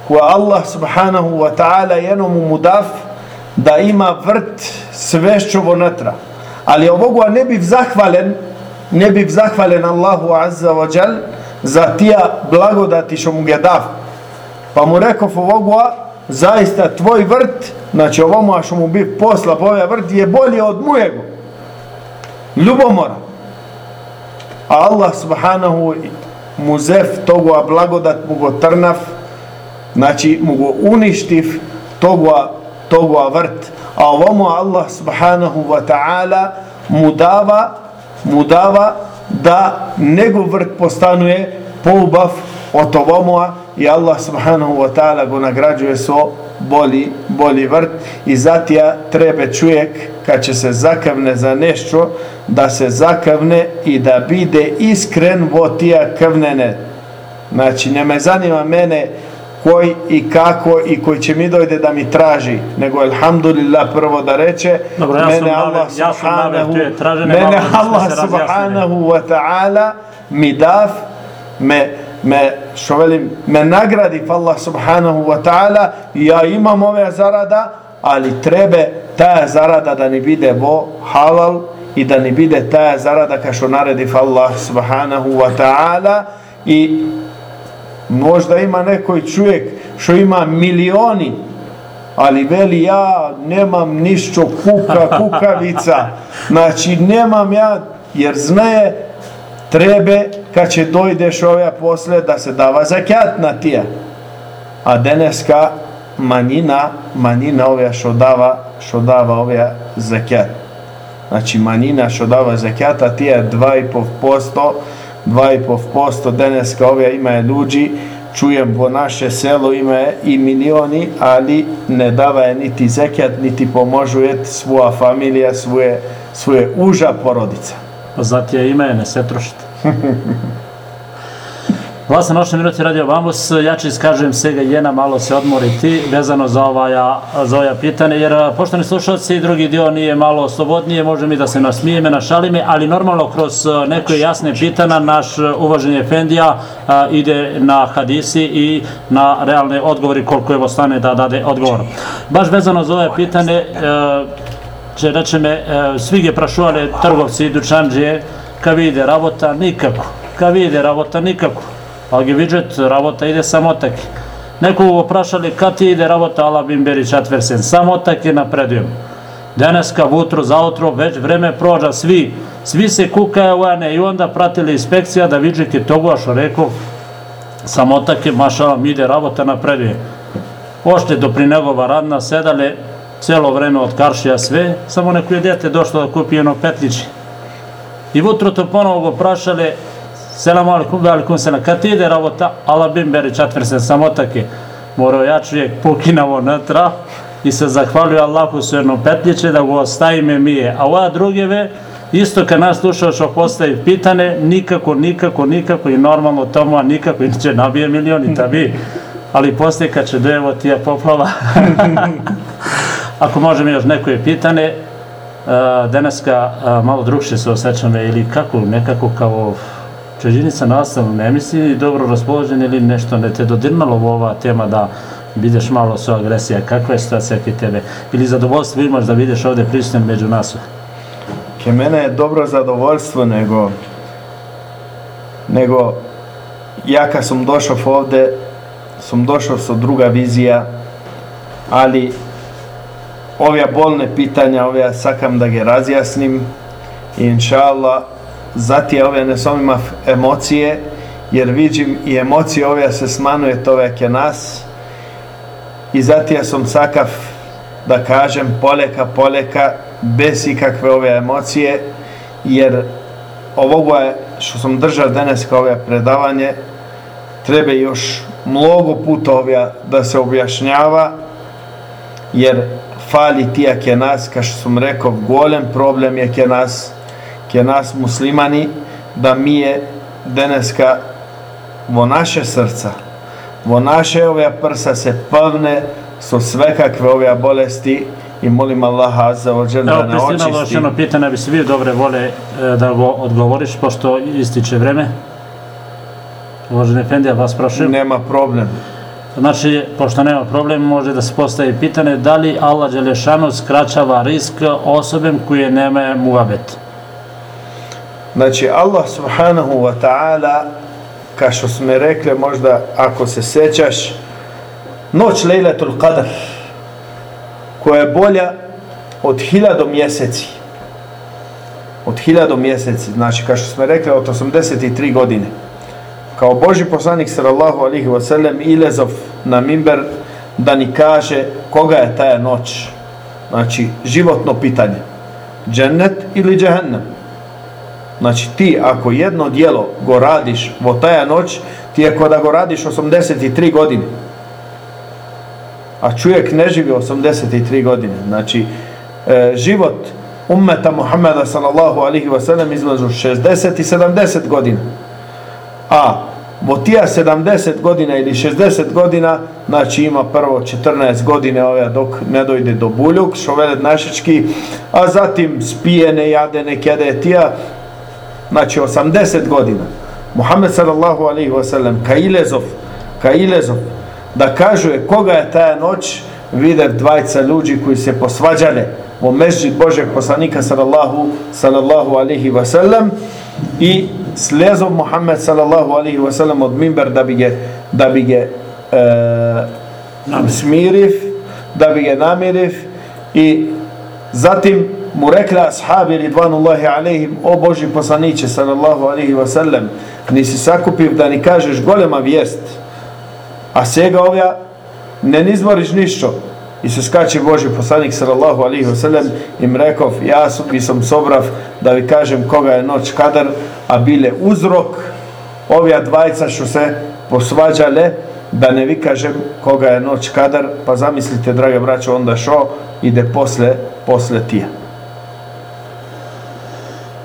S3: koja Allah subhanahu wa ta'ala jednom mu daf da ima vrt svešćovo natra. Ali ovoga ne bi zahvalen, ne bi zahvalen Allahu azza wa jal, za tija blagodati što mu ga dav. Pa mu rekao ovogua, zaista tvoj vrt, znači ovomu što mu bi posla po ovaj vrt, je bolje od mujego. Ljubomora. A Allah subhanahu mu zef togo blagodat mu go trnav, znači mu go uništiv togo, togo vrt. A ovomu Allah subhanahu wa ta'ala mu dava, mu dava da nego vrt postanuje poubav od ovomoa i Allah subhanahu wa ta'ala go nagrađuje so boli, boli vrt i zatija treba čujek kad će se zakavne za nešto da se zakavne i da bide iskren vo tija kavnene. Znači ne me zanima mene koji i kako i koji će mi dojde da mi traži nego alhamdulillah prvo da reče
S2: Dobro, ja
S3: mene Allah
S2: ja
S3: subhanahu
S2: ja tražene,
S3: mene Allah subhanahu wa ta'ala mi dav me me što velim me nagradi Allah subhanahu wa ta'ala ja imam ove zarada ali trebe ta zarada da ni bide vo halal i da ni bide ta zarada kao što naredi Allah subhanahu wa ta'ala i možda ima nekoj čovjek što ima milioni ali veli ja nemam nišćo kuka, kukavica. Znači nemam ja jer znaje trebe kad će dojdeš ove posle da se dava zakjat na tija a deneska manjina manjina ove što dava što dava ove zakjat znači manjina što dava zakjat a tija 2,5% 2,5% денеска овие имае луѓи, чујем во наше село имае и милиони, али не давае нити зекет, нити поможујет своја фамилија, своје, своје ужа породица. Па Затија
S2: име не се трошите. ne se trošite. Noćne minuti radio Bambus, ja ću iskažem svega jedna malo se odmoriti vezano za ova, za ova pitanje, jer eh, poštani slušalci, drugi dio nije malo slobodnije, može mi da se nasmijeme, našalime, ali normalno kroz eh, neko jasne pitana, naš eh, uvaženi Efendija a, ide na hadisi i na realne odgovori koliko je ostane da dade odgovor. Baš vezano za ove pitanje, a, će reći me, a, svi je prašuvali trgovci i dučanđije, kad vide rabota, nikako. Kad vide rabota, nikako ali ga vidjet, rabota ide samo tak. Neko oprašali kad ti ide rabota, ala bim četversen, samo tak je napredujem. Daneska, vutro, zautro, već vreme prođa, svi, svi se kukaju, a i onda pratili inspekcija da vidjet ki togo, što rekao, samo tak je, mašala, mi ide rabota, napreduje. Ošte do pri njegova radna, sedale, celo vreme od karšija sve, samo neko je dete došlo da kupi jedno petlići. I vutro to ponovo go prašale, Selamu alaikum, ve alaikum selam. Kad ti ide rabota, Allah bim beri četvrsen samotake. morao ja čovjek pukinavo natra i se zahvalio Allahu su jedno petljiće da go ostavime mije. A ova druge ve, isto kad nas slušao što postavi pitane, nikako, nikako, nikako i normalno tomu, a nikako i će nabije milion i tabi. Ali poslije kad će dojevo tija poplava, ako može mi još neko je pitane, uh, daneska uh, malo drugše se osjećam ili kako, nekako kao težini sa nastavom ne misli dobro raspoložen ili nešto ne te dodirnalo ova tema da vidiš malo su agresija, kakva je situacija kod tebe? Ili zadovoljstvo imaš da vidiš ovdje prisutan među nas?
S3: Ke mene je dobro zadovoljstvo nego nego ja kad sam došao ovdje sam došao sa druga vizija ali ove bolne pitanja, ove sakam da ga razjasnim. I inša Allah zatije ove ne sam ima emocije jer vidim i emocije ove se smanuje to veke nas. I zatije sam sakav da kažem poleka poleka bez ikakve ove emocije jer ovoga je što sam držao danas kao ove predavanje treba još mnogo puta ove da se objašnjava jer fali tija ke nas, kao što sam rekao, golem problem je kje nas, ke nas muslimani, da mi je deneska vo naše srca, vo naše ove prsa se pavne so sve kakve ove bolesti i molim Allaha za ođer da ne očisti. Evo, Pristina,
S2: jedno pitanje, bi se vi dobre vole e, da go odgovoriš, pošto ističe vreme. Uvaženi Efendija, vas prošlim.
S3: Nema problem.
S2: Znači, pošto nema problem, može da se postavi pitanje da li Allah Đelešanu skraćava risk osobem koje nema muabet.
S3: Znači, Allah subhanahu wa ta'ala, kao što smo rekli, možda ako se sećaš, noć Lejletul Qadr, koja je bolja od hiljado mjeseci. Od hiljado mjeseci, znači, kao što smo rekli, od 83 godine. Kao Boži poslanik sallallahu alihi wasallam ilezov na mimber da ni kaže koga je taja noć. Znači životno pitanje. Džennet ili džehennem? Znači ti ako jedno dijelo go radiš vo taja noć ti ako da go radiš 83 godine. A čovjek ne živi 83 godine. Znači e, život ummeta Muhammeda sallallahu alihi wasallam izlazu 60 i 70 godina. A Votija 70 godina ili 60 godina, znači ima prvo 14 godine ove dok ne dojde do buljuk, šovelet našički, a zatim spijene, jadene, kjede, tija, znači 80 godina. Muhammed sallallahu alaihi wa sallam, ka ilezov, ka ilezov, da kažuje koga je taja noć, vide dvajca ljudi koji se posvađale u mežđit Božeg poslanika sallallahu, sallallahu alaihi wa sallam i slezom Muhammed sallallahu alaihi wa sallam od mimber da bi ga da bi ga e, smiriv da bi ga namiriv i zatim mu rekla ashabi ridvanullahi alaihim o Boži poslaniće sallallahu alaihi wasallam, nisi sakupiv da ni kažeš golema vijest a svega ovja ne nizmoriš ništo I se skače Boži poslanik sallallahu alaihi wasallam im rekov, ja su, sam sobrav da vi kažem koga je noć kadar, a bile uzrok ovja dvajca što se posvađale, da ne vi kažem koga je noć kadar, pa zamislite, draga braćo, onda šo ide posle, posle tija.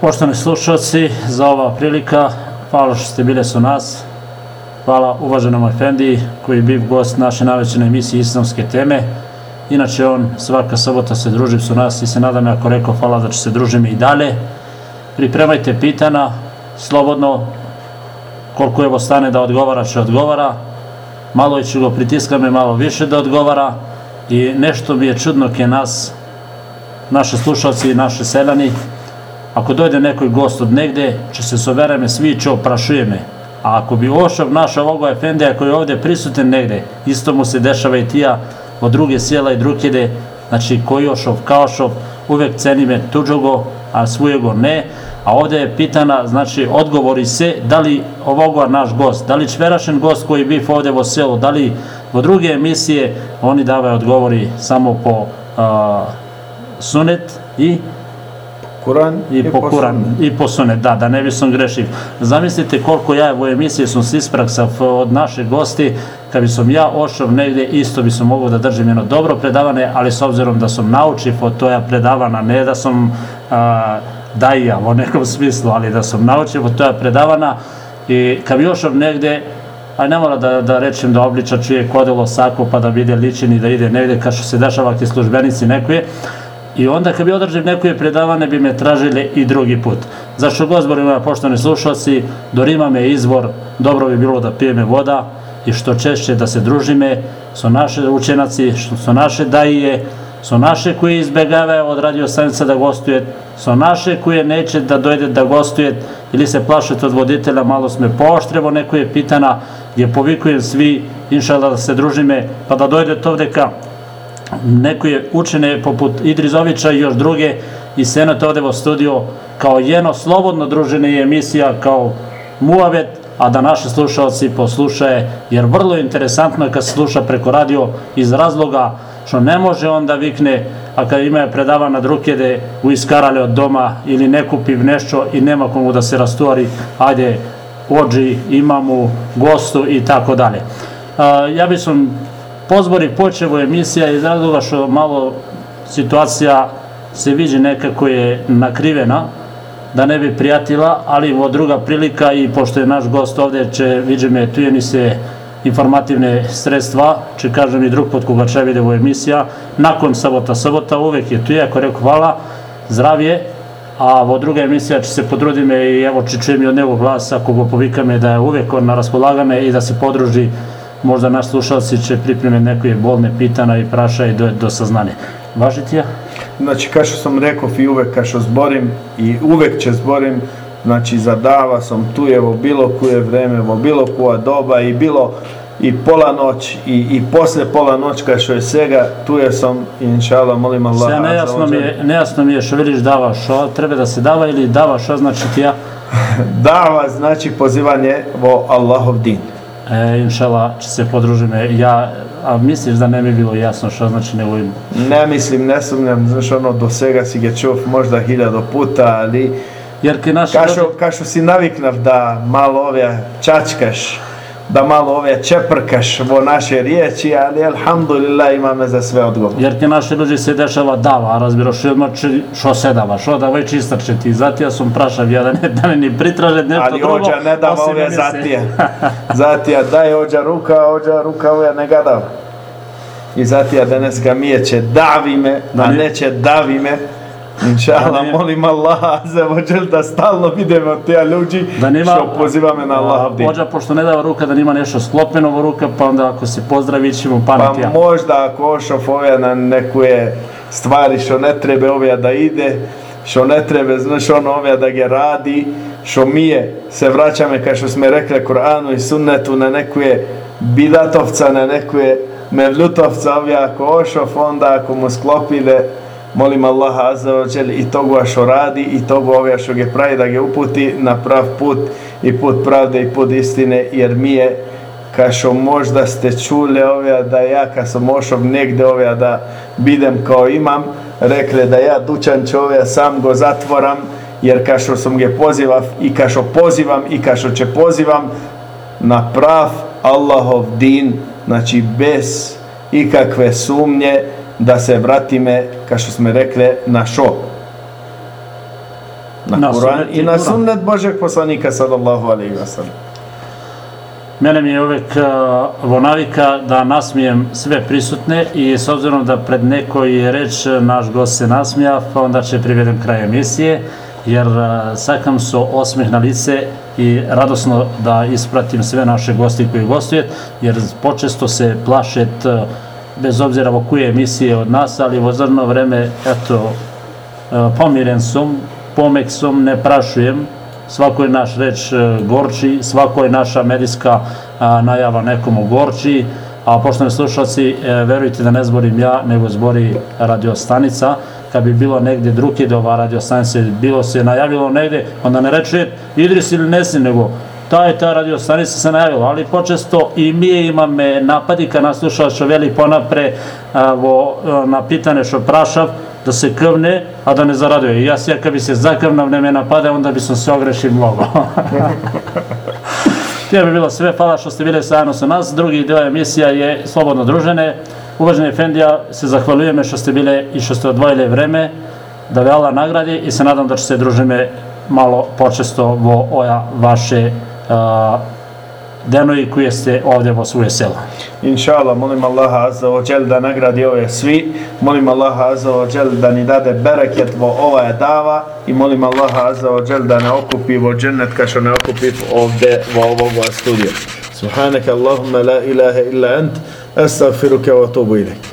S2: Poštovani slušalci, za ova prilika, hvala što ste bile su nas, hvala uvaženom Efendi, koji je bio gost naše navećene emisije Islamske teme, Inače, on svaka sobota se druži su nas i se nadam, ako rekao, hvala da će se družiti i dalje. Pripremajte pitana, slobodno, koliko evo stane da odgovara, će odgovara. Malo ću go pritiskame, malo više da odgovara. I nešto mi je čudno ke nas, naše slušalci i naše selani, ako dojde nekoj gost od negde, će se sovereme svi će oprašuje me. A ako bi ošao naš ovoga efendija koji je ovdje prisutan negde, isto mu se dešava i tija, od druge sjela i drukide, znači koji ošov, Kaošov, uvek cenime tuđogo, a svojego ne, a ovdje je pitana, znači, odgovori se, da li ovoga naš gost, da li čverašen gost koji bi ovdje vo selu, da li vo druge emisije, oni davaju odgovori samo po uh, sunet i
S3: Kur'an
S2: i po Kuran i po sunet, da, da ne bi sam grešio. Zamislite koliko ja u emisiji sam se ispraksav od naših gosti, kad bi sam ja ošao negdje, isto bi sam mogao da držim jedno dobro predavane, ali s obzirom da sam naučiv od toja predavana, ne da sam a, daija u nekom smislu, ali da sam naučiv od toja predavana i kad bi ošao negdje, a ne mora da, da rečem da obliča čuje kodilo sako pa da vide ličini da ide negdje kad što se dešava ti službenici nekoje, I onda kad bi održim nekoje predavane bi me tražili i drugi put. Zašto gozbor ima poštovani slušalci, do Rima me izvor, dobro bi bilo da pijeme voda i što češće da se družime, su naše učenaci, su naše daije, su naše koje izbegave od radio stanica da gostuje, su naše koje neće da dojde da gostuje ili se plašete od voditelja, malo sme pooštrevo, neko je pitana gdje povikujem svi, inšala da se družime, pa da dojde to ka neke učene poput Idrizovića i još druge i Senat ovdje u studio kao jedno slobodno družene emisija kao Muavet, a da naši slušalci poslušaje, jer vrlo interesantno je kad sluša preko radio iz razloga što ne može on da vikne, a kad ima predava na drukede u iskarale od doma ili ne kupi nešto i nema komu da se rastuari, ajde, ođi, imamo gostu i tako dalje. Ja bi sam pozbori počevo emisija iz razloga što malo situacija se vidi nekako je nakrivena da ne bi prijatila, ali ovo druga prilika i pošto je naš gost ovdje će viđe me tujeni se informativne sredstva, će kažem i drug pod koga će videvo emisija, nakon sabota sabota uvek je tu, ako rekao hvala, zdravije, a ovo druga emisija će se podrudi me i evo će čujem i od njegov glasa, kogo povika me da je uvek on na raspolagane i da se podruži možda naš slušalci će pripremiti neke bolne pitana i praša i do, do saznane. Važi ti ja?
S3: Znači, kao što sam rekao, i uvek kao što zborim i uvek će zborim, znači zadava sam tu je bilo koje vreme, vo bilo koja doba i bilo i pola noć i, i posle pola noć kao što je svega, tu je sam i inšala molim Allah.
S2: Sve nejasno mi, je, nejasno mi je što vidiš dava što, treba da se dava ili dava što znači ti ja?
S3: dava znači pozivanje vo Allahov din
S2: e, inšala će se podružime. Ja, a misliš da ne mi bilo jasno što znači ne uvijek?
S3: Ne mislim, ne sumnjam, znaš ono, do svega si ga čuv možda hiljado puta, ali...
S2: Jer ke.
S3: Kašo, kašo si naviknav da malo ove čačkaš, da malo ove čeprkaš vo naše riječi, ali alhamdulillah imame za sve odgovor.
S2: Jer ti naše ljudi se dešava dava, a razbiro što znači što se dava, što da ovaj čistače ti, zati ja sam prašav, ja da ne, da ne pritraže nešto
S3: ali
S2: drugo.
S3: Ali ođa ne dava ove zatije. zatija daj ođa ruka, ođa ruka ove ne ga dava. I zatija danes ga mijeće davi me, da a neće davi me. Inšala, molim Allah za vođel da stalno vidimo te ljudi da nima, što poziva me na Allah.
S2: Vođa, pošto ne dava ruka da nima nešto sklopeno u ruka, pa onda ako se pozdravi ćemo pametija.
S3: Pa možda ako ošof ove na nekuje stvari što ne treba ove da ide, što ne treba, znaš ono ove da ga radi, što mi je, se vraćame kao što smo rekli Kur'anu i sunnetu na nekuje bidatovca, na nekuje mevlutovca, ove ako ošof onda ako mu sklopile, molim Allaha azza wa jal i toga što radi i toga ove što ga pravi da ga uputi na prav put i put pravde i put istine jer mi je kašo možda ste čuli ove da ja kad sam ošao negde ove da bidem kao imam rekle da ja dućan čove sam go zatvoram jer kašo sam ga pozivav i kašo pozivam i kašo će pozivam na prav Allahov din znači bez ikakve sumnje da se vratime, kao što smo rekli, na šo? Na, na Kur'an i na sunnet Božeg poslanika, sallallahu alaihi wa sallam.
S2: Mene mi je uvek uh, vonavika da nasmijem sve prisutne i s obzirom da pred nekoj reč naš gost se nasmija, pa onda će privedem kraj emisije, jer uh, sakam su osmeh na lice i radosno da ispratim sve naše gosti koji gostuje, jer počesto se plašet uh, bez obzira o koje emisije od nas, ali u zrno vreme, eto, e, pomiren sam, pomek sam, ne prašujem, svako je naš reč e, gorči, svako je naša medijska e, najava nekomu gorči, a pošto me slušalci, verujte da ne zborim ja, nego zbori radiostanica, kad bi bilo negdje drugi da ova radiostanica bilo se najavilo negdje, onda ne reče Idris ili Nesin, nego ta je ta radio stanica se najavila, ali počesto i mi imame napadi kad nas slušao što veli ponapre vo, na pitane što prašav, da se krvne, a da ne zaraduje. I ja se, kad bi se zakrvnav ne me napade, onda bi sam se ogrešio mnogo. To bi bilo sve, hvala što ste bili sajano sa nas. Drugi dio emisija je Slobodno družene. Uvaženi Efendija, se zahvaljujem što ste bile i što ste odvojili vreme da ve Allah nagradi i se nadam da će se družime malo počesto vo oja vaše uh, denoji koje ste ovdje u svoje selo.
S3: Inšala, molim Allaha Azza wa Jal da nagradi ove svi. Molim Allaha Azza wa Jal da ni dade bereket vo ova dava. I molim Allaha Azza wa Jal da ne okupi vo džennet kao što ne okupi ovdje vo ovog studija. Subhanaka Allahumma la ilaha illa ant. astagfiruka wa tubu ilaik.